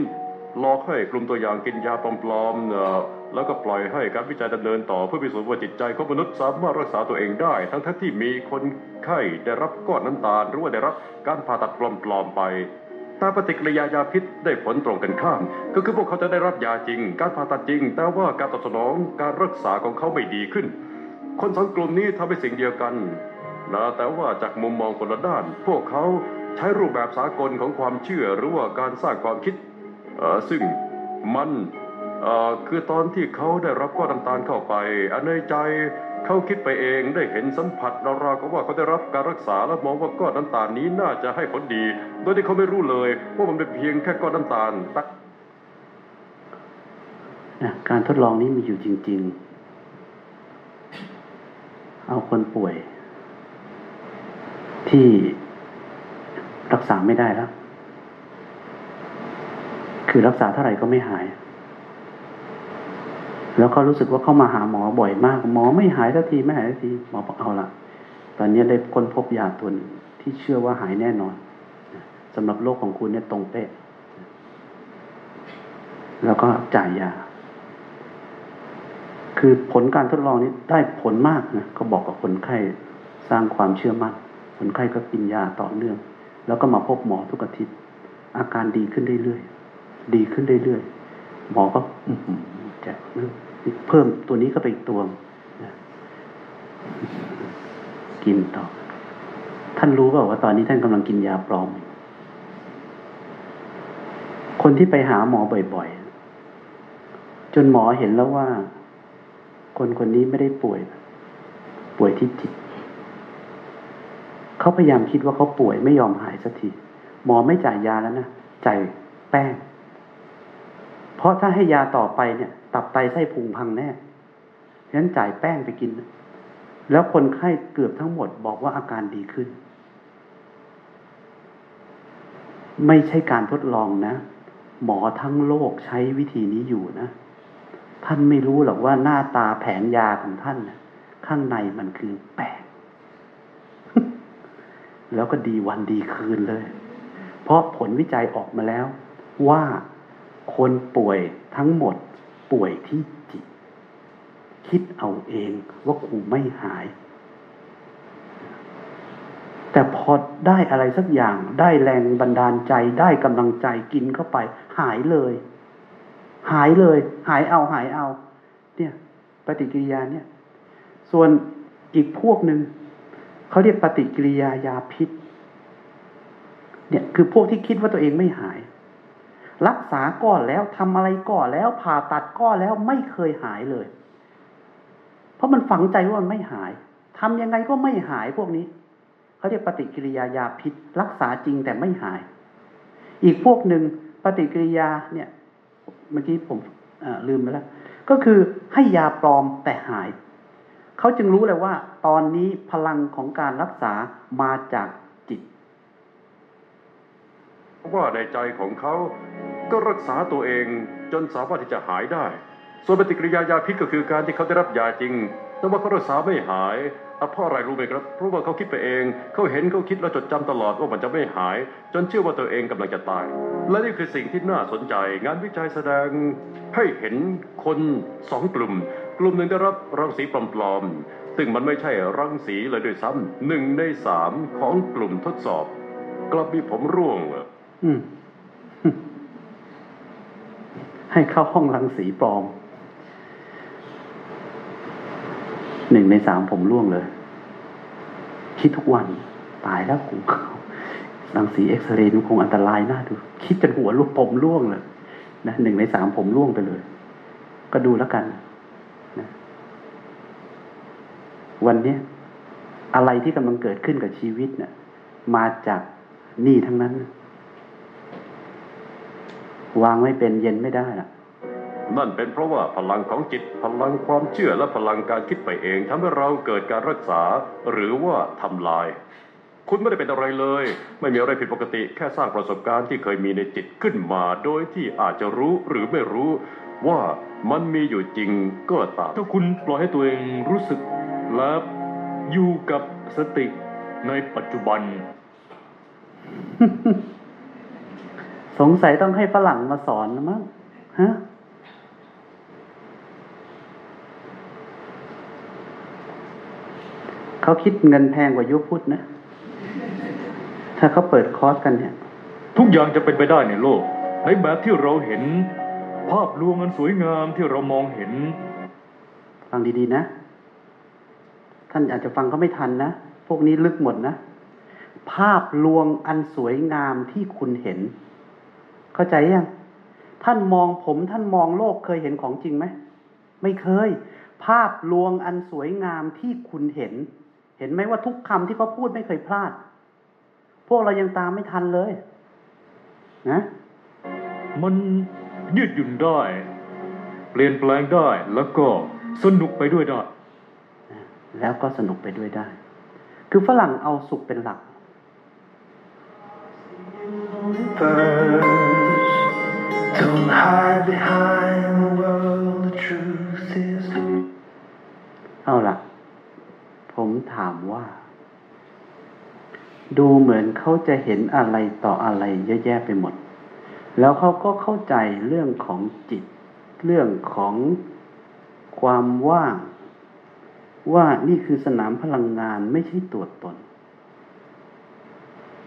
หลอกให้กลุ่มตัวอย่างกินยาปลอมๆแล้วก็ปล่อยให้การวิจัยดำเนินต่อเพื่อพิสูจน์ว่าจิตใจของมนุษย์สามารถรักษาตัวเองได้ ทั้งทที่มีคนไข้ได้รับก้อนน้ำตาล หรือว่าได้รับการผ่าตัดปลอมๆไปตาปฏิกิริยายาพิษได้ผลตรงกันข้าม ก็คือพวกเขาจะได้รับยาจริง การผ่าตัดจริง แต่ว่าการตอบสนองการรักษาของเขาไม่ดีขึ้น คนสองกลุ่มนี้ทำเป็นสิ่งเดียวกันนะแต่ว่าจากมุมมองคนละด้าน พวกเขาใช้รูปแบบสากลของความเชื่อหรือว่าการสร้างความคิด ซึ่งมันคือตอนที่เขาได้รับก้อนน้ำตาลเข้าไป อันในใจเขาคิดไปเองได้เห็นสัมผัสราวๆกับว่าเขาได้รับการรักษาและมองว่าก้อนน้ำตาลนี้น่าจะให้ผลดี โดยที่เขาไม่รู้เลย ว่ามันเป็นเพียงแค่ก้อนน้ำตาลตักนการทดลองนี้มีอยู่จริง ๆ เอาคนป่วย ที่รักษาไม่ได้แล้ว คือรักษาเท่าไหร่ก็ไม่หาย แล้วเขารู้สึกว่าเข้ามาหาหมอบ่อยมาก หมอไม่หายสักทีไม่หายสักทีหมอบอกเอาละตอนนี้ได้ค้นพบยาตัวหนึงที่เชื่อว่าหายแน่นอนสำหรับโรคของคุณเนี่ยตรงเป๊ะแล้วก็จ่ายยา คือผลการทดลองนี้ได้ผลมากนะก็บอกกับคนไข้สร้างความเชื่อมั่นคนไข้ก็กินยาต่อเนื่อง แล้วก็มาพบหมอทุกอาทิตย์ อาการดีขึ้นเรื่อยๆดีขึ้นเรื่อยๆหมอก็อื้อหือจะเพิ่มตัวนี้ก็ไปอีกตัวนะกินต่อ ท่านรู้เปล่าว่าตอนนี้ท่านกำลังกินยาปลอม คนที่ไปหาหมอบ่อยๆ จนหมอเห็นแล้วว่า คนคนนี้ไม่ได้ป่วย ป่วยที่จิต เขาพยายามคิดว่าเขาป่วยไม่ยอมหายสักทีหมอไม่จ่ายยาแล้วนะจ่ายแป้ง เพราะถ้าให้ยาต่อไปเนี่ย ตับไตไส้พุงพังแน่ฉะนั้นจ่ายแป้งไปกิน แล้วคนไข้เกือบทั้งหมดบอกว่าอาการดีขึ้น ไม่ใช่การทดลองนะ หมอทั้งโลกใช้วิธีนี้อยู่นะ ท่านไม่รู้หรอกว่าหน้าตาแผงยาของท่านข้างในมันคือแป้งแล้วก็ดีวันดีคืนเลย เพราะผลวิจัยออกมาแล้ว ว่าคนป่วยทั้งหมดป่วยที่จิต คิดเอาเองว่ากูไม่หาย แต่พอได้อะไรสักอย่างได้แรงบันดาลใจได้กำลังใจกินเข้าไปหายเลย หายเลย หายเอาหายเอา เนี่ย ปฏิกิริยาเนี่ย ส่วนอีกพวกหนึ่งเขาเรียกปฏิกิริยายาพิษ เนี่ยคือพวกที่คิดว่าตัวเองไม่หาย รักษาก็แล้วทำอะไรก็แล้วผ่าตัดก็แล้วไม่เคยหายเลย เพราะมันฝังใจว่ามันไม่หายทำยังไงก็ไม่หายพวกนี้เขาเรียกปฏิกิริยายาพิษ รักษาจริงแต่ไม่หาย อีกพวกหนึ่งปฏิกิริยาเนี่ย เมื่อกี้ผมลืมไปแล้ว ก็คือให้ยาปลอมแต่หาย เขาจึงรู้เลยว่า ตอนนี้พลังของการรักษามาจากจิต เพราะว่าในใจของเขาก็รักษาตัวเองจนสามารถที่จะหายได้ ส่วนปฏิกิริยายาพิษก็คือการที่เขาได้รับยาจริง แต่ว่าเขารักษาไม่หายเพราะอะไรรู้ไหมครับ เพราะว่าเขาคิดไปเอง เขาเห็นเขาคิดและจดจำตลอดว่ามันจะไม่หาย จนเชื่อว่าตัวเองกำลังจะตาย และนี่คือสิ่งที่น่าสนใจ งานวิจัยแสดงให้เห็นคนสองกลุ่ม กลุ่มหนึ่งได้รับรังสีปลอมๆ ซึ่งมันไม่ใช่รังสีเลยด้วยซ้ำหนึ่งในสามของกลุ่มทดสอบ กลับมีผมร่วงอืมให้เข้าห้องรังสีปลอม หนึ่งในสามผมร่วงเลย คิดทุกวัน ตายแล้วกูเขารังสีเอ็กซเรย์มันคงอันตรายน่าดู คิดจนหัวลูกผมร่วงเลยนะหนึ่งในสามผมร่วงไปเลย ก็ดูแล้วกันนะวันนี้อะไรที่กำลังเกิดขึ้นกับชีวิตเนะี่ยมาจากนี่ทั้งนั้น วางไม่เป็นเย็นไม่ได้ล่ะ นั่นเป็นเพราะว่าพลังของจิตพลังความเชื่อและพลังการคิดไปเองทำให้เราเกิดการรักษาหรือว่าทำลาย คุณไม่ได้เป็นอะไรเลย ไม่มีอะไรผิดปกติ แค่สร้างประสบการณ์ที่เคยมีในจิตขึ้นมา โดยที่อาจจะรู้หรือไม่รู้ว่ามันมีอยู่จริงก็ตามถ้าคุณปล่อยให้ตัวเองรู้สึกและอยู่กับสติในปัจจุบัน สงสัยต้องให้ฝรั่งมาสอนนะมั้งฮะ เขาคิดเงินแพงกว่ายุคพุทธนะ ถ้าเขาเปิดคอร์สกันเนี่ย ทุกอย่างจะเป็นไปได้ในโลกในแบบที่เราเห็น ภาพลวงอันสวยงามที่เรามองเห็น ฟังดีๆนะ ท่านอาจจะฟังเขาไม่ทันนะ พวกนี้ลึกหมดนะ ภาพลวงอันสวยงามที่คุณเห็น เข้าใจยัง ท่านมองผมท่านมองโลกเคยเห็นของจริงไหม ไม่เคย ภาพลวงอันสวยงามที่คุณเห็น เห็นไหมว่าทุกคำที่เขาพูดไม่เคยพลาด พวกเรายังตามไม่ทันเลย นะ มันยืดหยุ่นได้ เปลี่ยนแปลงได้ แล้วก็สนุกไปด้วยได้ แล้วก็สนุกไปด้วยได้ คือฝรั่งเอาสุขเป็นหลัก Don't hide behind ถามว่า ดูเหมือนเขาจะเห็นอะไรต่ออะไรเยอะแยะไปหมด แล้วเขาก็เข้าใจเรื่องของจิต เรื่องของความว่าง ว่านี่คือสนามพลังงานไม่ใช่ตัวตน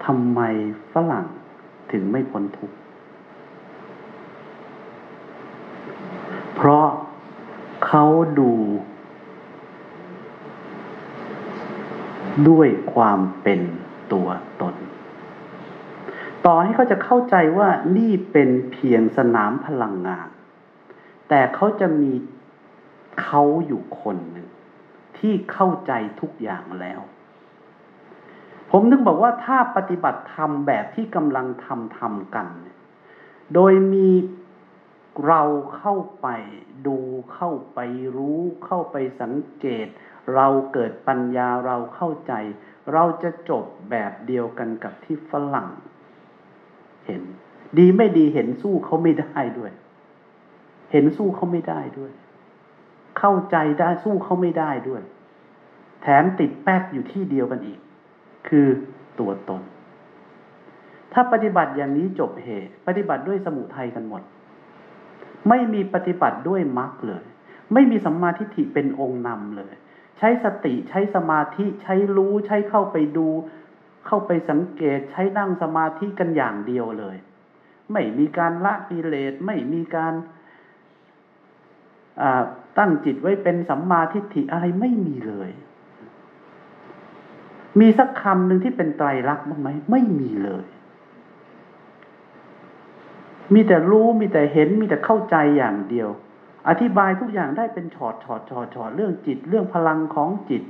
ทำไมฝรั่งถึงไม่พ้นทุกข์ เพราะเขาดู ด้วยความเป็นตัวตน ต่อให้เขาจะเข้าใจว่านี่เป็นเพียงสนามพลังงาน แต่เขาจะมีเขาอยู่คนหนึ่งที่เข้าใจทุกอย่างแล้ว ผมนึกบอกว่าถ้าปฏิบัติธรรมแบบที่กำลังทำทำกัน โดยมี เราเข้าไปดูเข้าไปรู้เข้าไปสังเกต เราเกิดปัญญาเราเข้าใจ เราจะจบแบบเดียวกันกับที่ฝรั่ง เห็น ดีไม่ดีเห็นสู้เขาไม่ได้ด้วย เห็นสู้เขาไม่ได้ด้วย เข้าใจได้สู้เขาไม่ได้ด้วย แถมติดแป๊กอยู่ที่เดียวกันอีก คือตัวตน ถ้าปฏิบัติอย่างนี้จบเหตุ ปฏิบัติด้วยสมุทัยกันหมด ไม่มีปฏิบัติด้วยมรรคเลย ไม่มีสัมมาทิฏฐิเป็นองค์นำเลย ใช้สติใช้สมาธิใช้รู้ใช้เข้าไปดู เข้าไปสังเกตใช้นั่งสมาธิกันอย่างเดียวเลย ไม่มีการละกิเลสไม่มีการตั้งจิตไว้เป็นสัมมาทิฏฐิอะไรไม่มีเลย มีสักคำหนึ่งที่เป็นไตรลักษณ์บ้างไหมไม่มีเลย มีแต่รู้มีแต่เห็นมีแต่เข้าใจอย่างเดียว อธิบายทุกอย่างได้เป็นชอดชอดชอดชอดเรื่องจิต เรื่องพลังของจิต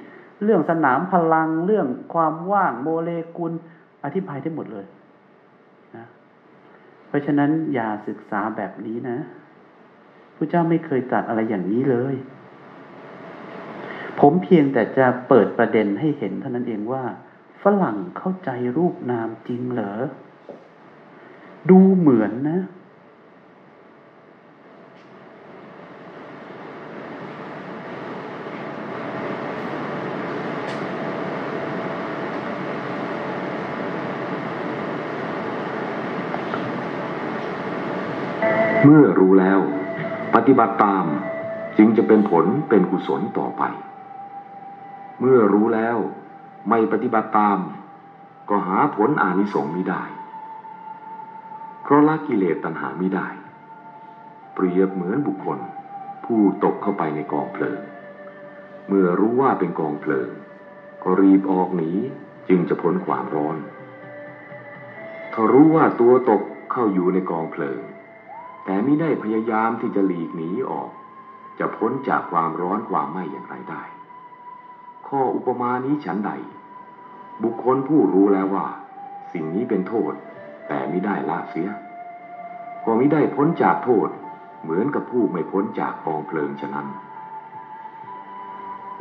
เรื่องสนามพลัง เรื่องความว่างโมเลกุล อธิบายได้หมดเลยนะเพราะฉะนั้นอย่าศึกษาแบบนี้นะพระเจ้าไม่เคยตรัสอะไรอย่างนี้เลย ผมเพียงแต่จะเปิดประเด็นให้เห็นเท่านั้นเองว่า ฝรั่งเข้าใจรูปนามจริงเหรอ ดูเหมือนนะ เมื่อรู้แล้ว ปฏิบัติตามจึงจะเป็นผลเป็นกุศลต่อไป เมื่อรู้แล้ว ไม่ปฏิบัติตาม ก็หาผลอานิสงส์ไม่ได้ ราะละกิเลสตัณหาไม่ได้ เปรียบเหมือนบุคคล ผู้ตกเข้าไปในกองเพลิง เมื่อรู้ว่าเป็นกองเพลิง ก็รีบออกหนีจึงจะพ้นความร้อน ถ้ารู้ว่าตัวตกเข้าอยู่ในกองเพลิง แต่ไม่ได้พยายามที่จะหลีกหนีออก จะพ้นจากความร้อนความไหม้อย่างไรได้ ข้ออุปมานี้ฉันใด บุคคลผู้รู้แล้วว่า สิ่งนี้เป็นโทษ แต่ไม่ได้ละเสียก็ไม่ได้พ้นจากโทษ เหมือนกับผู้ไม่พ้นจากกองเพลิงฉะนั้น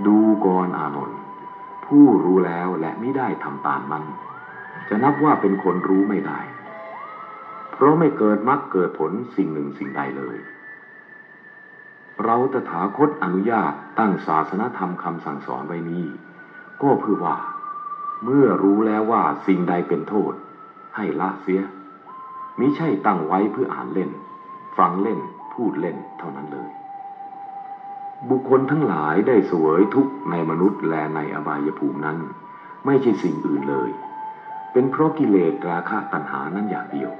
ดูกรอานนท์ผู้รู้แล้วและไม่ได้ทำตามมันจะนับว่าเป็นคนรู้ไม่ได้ เพราะไม่เกิดมรรคเกิดผลสิ่งหนึ่งสิ่งใดเลย เราตถาคตอนุญาตตั้งศาสนธรรมคำสั่งสอนไว้นี้ ก็เพื่อว่า เมื่อรู้แล้วว่าสิ่งใดเป็นโทษ ให้ละเสียมิใช่ตั้งไว้เพื่ออ่านเล่น ฟังเล่น พูดเล่นเท่านั้นเลย บุคคลทั้งหลายได้เสวยทุกในมนุษย์และในอบายภูมินั้น ไม่ใช่สิ่งอื่นเลย เป็นเพราะกิเลสราคะตัณหานั้นอย่างเดียว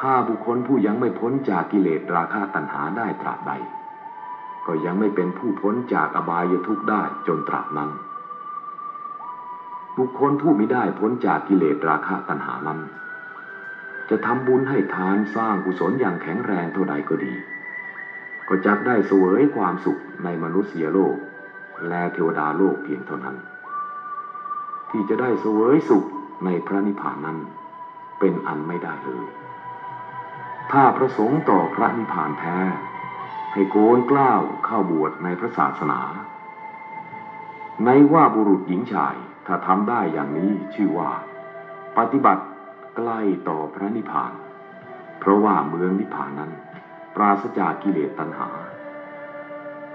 ถ้าบุคคลผู้ยังไม่พ้นจากกิเลสราคะตัณหาได้ตราบใด ก็ยังไม่เป็นผู้พ้นจากอบายทุกข์ได้จนตราบนั้น บุคคลผู้ไม่ได้พ้นจากกิเลสราคะตัณหานั้น จะทำบุญให้ทานสร้างกุศลอย่างแข็งแรงเท่าใดก็ดี ก็จักได้เสวยความสุขในมนุษยโลก และเทวดาโลกเพียงเท่านั้น ที่จะได้เสวยสุขในพระนิพพานนั้นเป็นอันไม่ได้เลย ถ้าประสงค์ต่อพระนิพพานแท้ ให้โกนกล้าวเข้าบวชในพระศาสนา ในว่าบุรุษหญิงชาย ถ้าทำได้อย่างนี้ชื่อว่า ปฏิบัติใกล้ต่อพระนิพพาน เพราะว่าเมืองนิพพานนั้น ปราศจากกิเลสตัณหา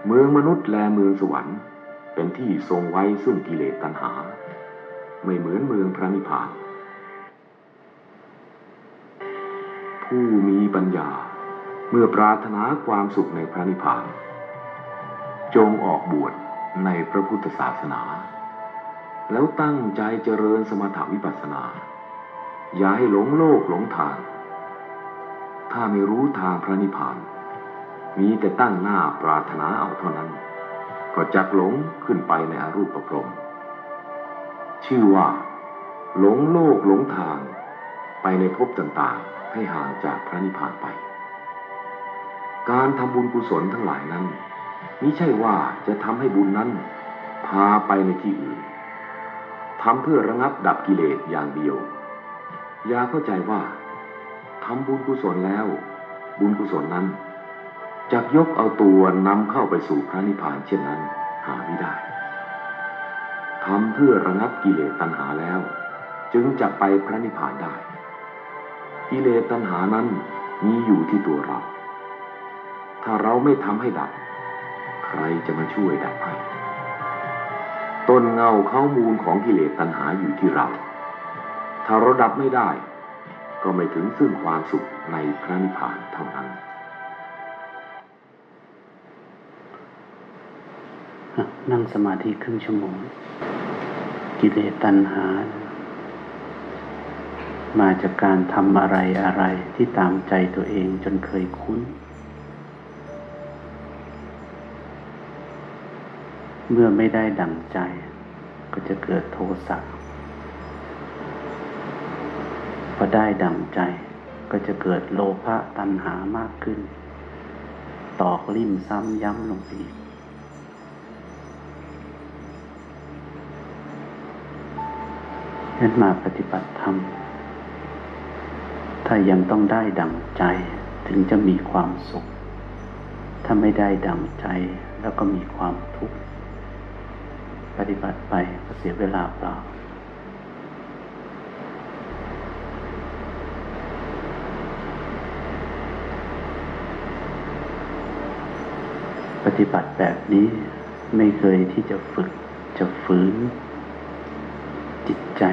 เมืองมนุษย์และเมืองสวรรค์เป็นที่ทรงไว้ซึ่งกิเลสตัณหา ไม่เหมือนเมืองพระนิพพาน ผู้มีปัญญาเมื่อปรารถนาความสุขในพระนิพพาน จงออกบวชในพระพุทธศาสนา แล้วตั้งใจเจริญสมถวิปัสสนา อย่าให้หลงโลกหลงทาง ถ้าไม่รู้ทางพระนิพพาน มีแต่ตั้งหน้าปรารถนาเอาเท่านั้น ก็จักหลงขึ้นไปในอรูปประพรมชื่อว่า หลงโลกหลงทาง ไปในภพต่างๆ ให้ห่างจากพระนิพพานไป การทำบุญกุศลทั้งหลายนั้นมิใช่ว่าจะทำให้บุญนั้นพาไปในที่อื่น ทำเพื่อระงับดับกิเลสอย่างเดียว อย่าเข้าใจว่าทำบุญกุศลแล้ว บุญกุศลนั้นจักยกเอาตัวนำเข้าไปสู่พระนิพพานเช่นนั้น หาไม่ได้ทำเพื่อระงับกิเลสตัณหาแล้ว จึงจะไปพระนิพพานได้ กิเลสตัณหานั้นมีอยู่ที่ตัวเรา ถ้าเราไม่ทำให้ดับ ใครจะมาช่วยดับให้ ต้นเงาเข้ามูลของกิเลสตัณหาอยู่ที่เรา ถ้าราดับไม่ได้ ก็ไม่ถึงซึ่งความสุขในพระนิพพานเท่านั้น นั่งสมาธิครึ่งชั่วโมง กิเลสตัณหา มาจากการทำอะไรอะไรที่ตามใจตัวเองจนเคยคุ้น เมื่อไม่ได้ดั่งใจ ก็จะเกิดโทสะพอได้ดั่งใจ ก็จะเกิดโลภะตัณหามากขึ้น ตอกลิ่มซ้ำย้ำลงอีกนั้นมาปฏิบัติธรรม ถ้ายังต้องได้ดั่งใจถึงจะมีความสุข ถ้าไม่ได้ดั่งใจแล้วก็มีความทุกข์ ฏิบัติไปก็เสียเวลาเปล่าปฏิบัติแบบนี้ไม่เคยที่จะฝึกจะฝืน จิตใจ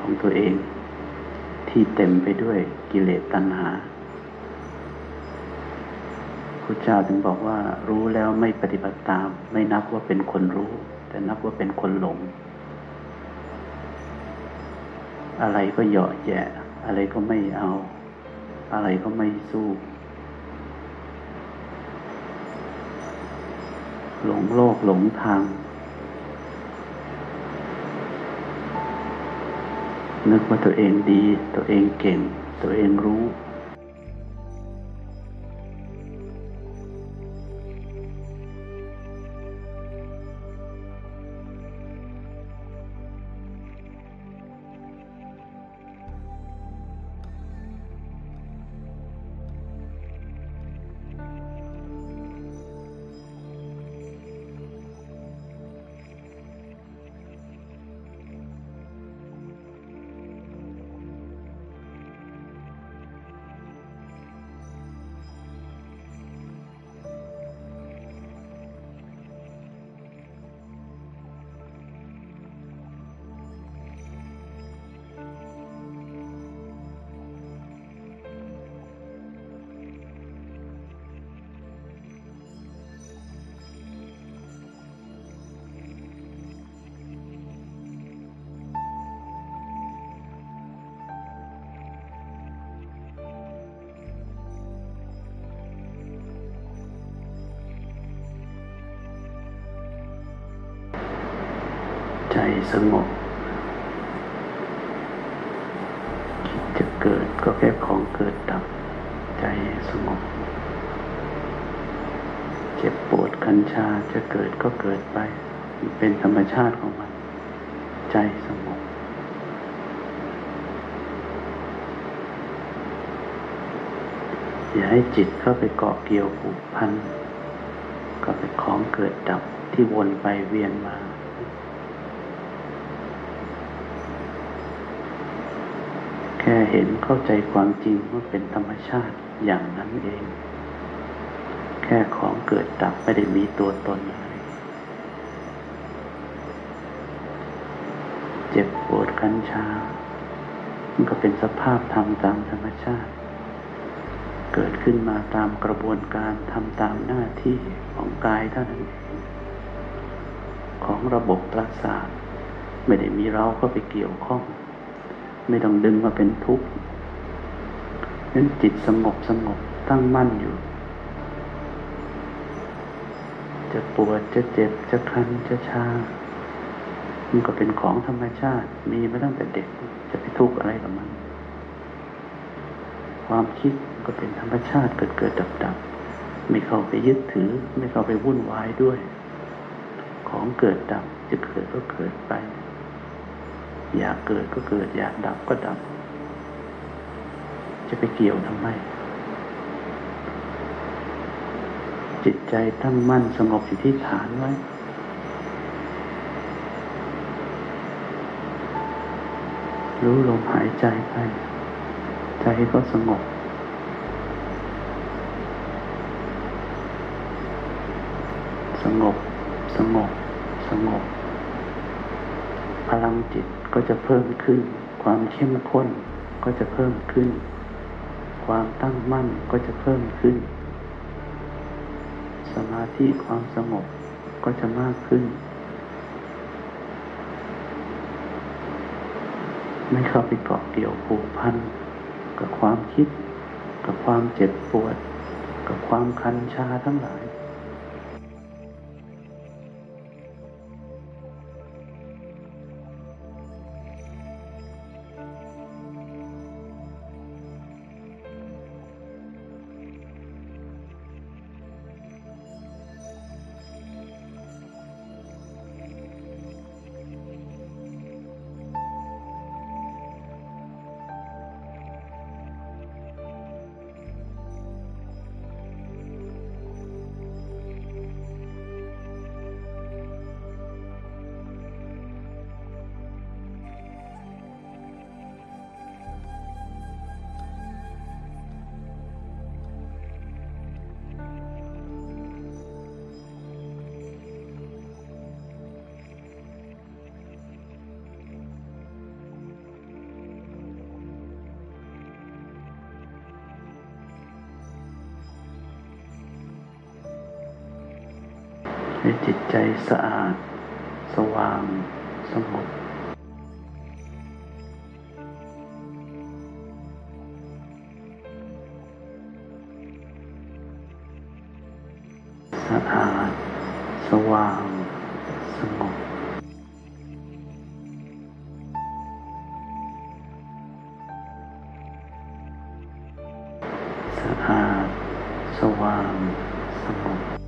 ของตัวเอง ที่เต็มไปด้วยกิเลสตัณหาพระเจ้าถึงบอกว่ารู้แล้วไม่ปฏิบัติตาม ไม่นับว่าเป็นคนรู้ แต่นับว่าเป็นคนหลง อะไรก็เหยาะแยะ อะไรก็ไม่เอา อะไรก็ไม่สู้ หลงโลกหลงทาง นึกว่าตัวเองดี ตัวเองเก่ง ตัวเองรู้ สงบ คิดจะเกิดก็แค่ของเกิดดับ ใจสงบ เจ็บปวดคันชาจะเกิดก็เกิดไป เป็นธรรมชาติของมัน ใจสงบอย่าให้จิตเข้าไปเกาะเกี่ยวผูกพันกับเป็นของเกิดดับที่วนไปเวียนมา แค่เห็นเข้าใจความจริงว่าเป็นธรรมชาติอย่างนั้นเอง แค่ของเกิดดับไม่ได้มีตัวตนอะไรเจ็บปวดกัญชา มันก็เป็นสภาพธรรมตามธรรมชาติ เกิดขึ้นมาตามกระบวนการทำตามหน้าที่ของกายเท่านั้นเองของระบบประสาท ไม่ได้มีเราเข้าไปเกี่ยวข้อง ไม่ต้องดึงมาเป็นทุกข์นั้นจิตสงบสงบตั้งมั่นอยู่ จะปวดจะเจ็บจะคันจะชา มันก็เป็นของธรรมชาติ มีมาตั้งแต่เด็ก จะไปทุกข์อะไรกับมัน ความคิดก็เป็นธรรมชาติเกิดเกิดดับดับไม่เข้าไปยึดถือ ไม่เข้าไปวุ่นวายด้วย ของเกิดดับจะเกิดก็เกิดไป อยากเกิดก็เกิด อยากดับก็ดับ จะไปเกี่ยวทำไม จิตใจตั้งมั่นสงบอยู่ที่ฐานไว้รู้ลมหายใจไป ใจก็สงบ สงบ สงบ สงบ พลังจิตก็จะเพิ่มขึ้น ความเข้มข้นก็จะเพิ่มขึ้น ความตั้งมั่นก็จะเพิ่มขึ้น สมาธิความสงบก็จะมากขึ้น ไม่เข้าไปเกาะเกี่ยวผูกพันกับความคิด กับความเจ็บปวด กับความคันชาทั้งหลาย สะอาด สว่าง สงบ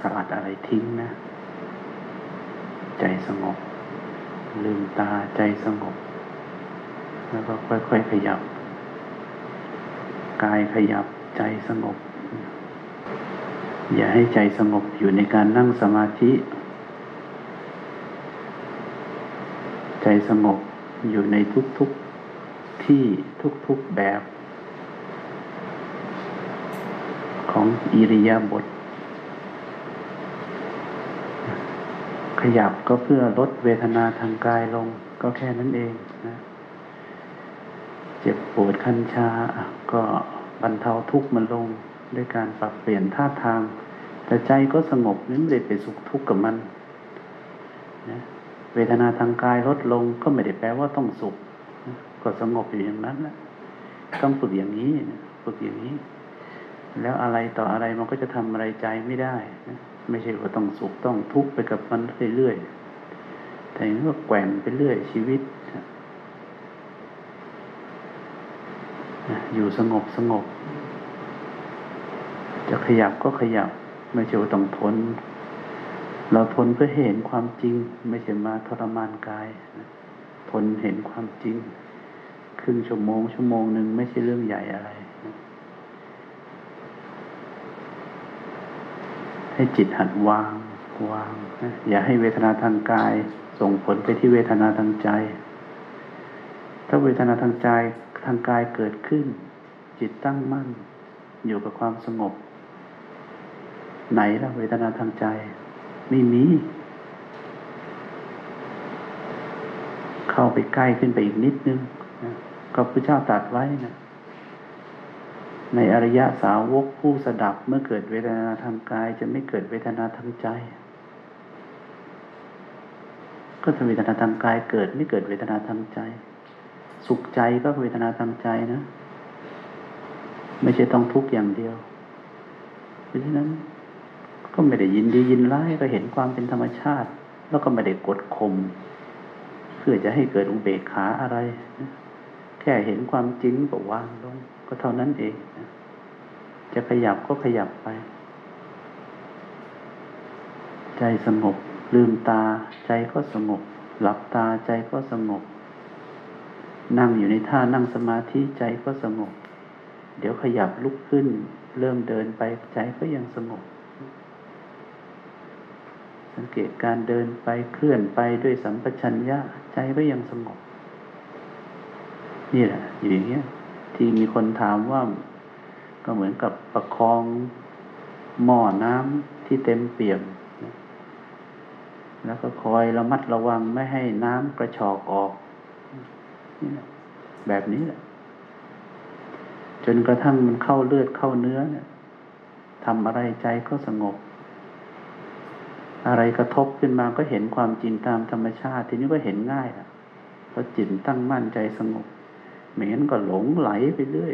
สลัดอะไรทิ้งนะ ใจสงบ ลืมตาใจสงบ แล้วก็ค่อยๆขยับ กายขยับใจสงบ อย่าให้ใจสงบอยู่ในการนั่งสมาธิ ใจสงบอยู่ในทุกๆที่ทุกๆแบบของอิริยาบถ ขยับก็เพื่อลดเวทนาทางกายลง ก็แค่นั้นเองนะ เจ็บปวดคันชา ก็บรรเทาทุกข์มันลงด้วยการปรับเปลี่ยนท่าทาง แต่ใจก็สงบไม่ได้ไปสุขทุกข์กับมันนะเวทนาทางกายลดลงก็ไม่ได้แปลว่าต้องสุขนะก็สงบอยู่อย่างนั้นแหละต้องฝึกอย่างนี้นะฝึกอย่างนี้ แล้วอะไรต่ออะไรมันก็จะทำอะไรใจไม่ได้นะ ไม่ใช่ว่าต้องสุขต้องทุกข์ไปกับมันเรื่อยๆแต่มันก็แกว่งไปเรื่อยชีวิตอยู่สงบสงบ จะขยับก็ขยับ ไม่ใช่ว่าต้องทน เราทนเพื่อเห็นความจริง ไม่ใช่มาทรมานกาย ทนเห็นความจริง ครึ่งชั่วโมงชั่วโมงหนึ่งไม่ใช่เรื่องใหญ่อะไรนะ ให้จิตหัดวางวางนะอย่าให้เวทนาทางกาย ส่งผลไปที่เวทนาทางใจ ถ้าเวทนาทางใจทางกายเกิดขึ้น จิตตั้งมั่น อยู่กับความสงบ ไหนล่ะเวทนาทางใจ ไม่มี เข้าไปใกล้ขึ้นไปอีกนิดนึงนะก็พระเจ้าตรัสไว้นะ ในอริยสาวกผู้สดับเมื่อเกิดเวทนาทางกาย จะไม่เกิดเวทนาทางใจ ก็ถ้าเวทนาทางกายเกิดไม่เกิดเวทนาทางใจ สุขใจก็เวทนาทางใจนะ ไม่ใช่ต้องทุกข์อย่างเดียว เพราะฉะนั้น ก็ไม่ได้ยินดียินร้ายก็เห็นความเป็นธรรมชาติ แล้วก็ไม่ได้กดข่มเพื่อจะให้เกิดอุเบกขาอะไร แค่เห็นความจริงก็วางลง ก็เท่านั้นเอง จะขยับก็ขยับไป ใจสงบ ลืมตาใจก็สงบ หลับตาใจก็สงบ นั่งอยู่ในท่านั่งสมาธิใจก็สงบ เดี๋ยวขยับลุกขึ้น เริ่มเดินไปใจก็ยังสงบ สังเกตการเดินไปเคลื่อนไปด้วยสัมปชัญญะใจก็ยังสงบ นี่แหละอยู่อย่างเงี้ย ที่มีคนถามว่า ก็เหมือนกับประคองหม้อน้ำที่เต็มเปี่ยม แล้วก็คอยระมัดระวังไม่ให้น้ำกระชอกออกนี่แหละแบบนี้แหละ จนกระทั่งมันเข้าเลือดเข้าเนื้อเนี่ยทำอะไรใจก็สงบ อะไรกระทบขึ้นมาก็เห็นความจริงตามธรรมชาติ ทีนี้ก็เห็นง่ายละเพราะจิตตั้งมั่นใจสงบ เหม็นก็หลงไหลไปเรื่อย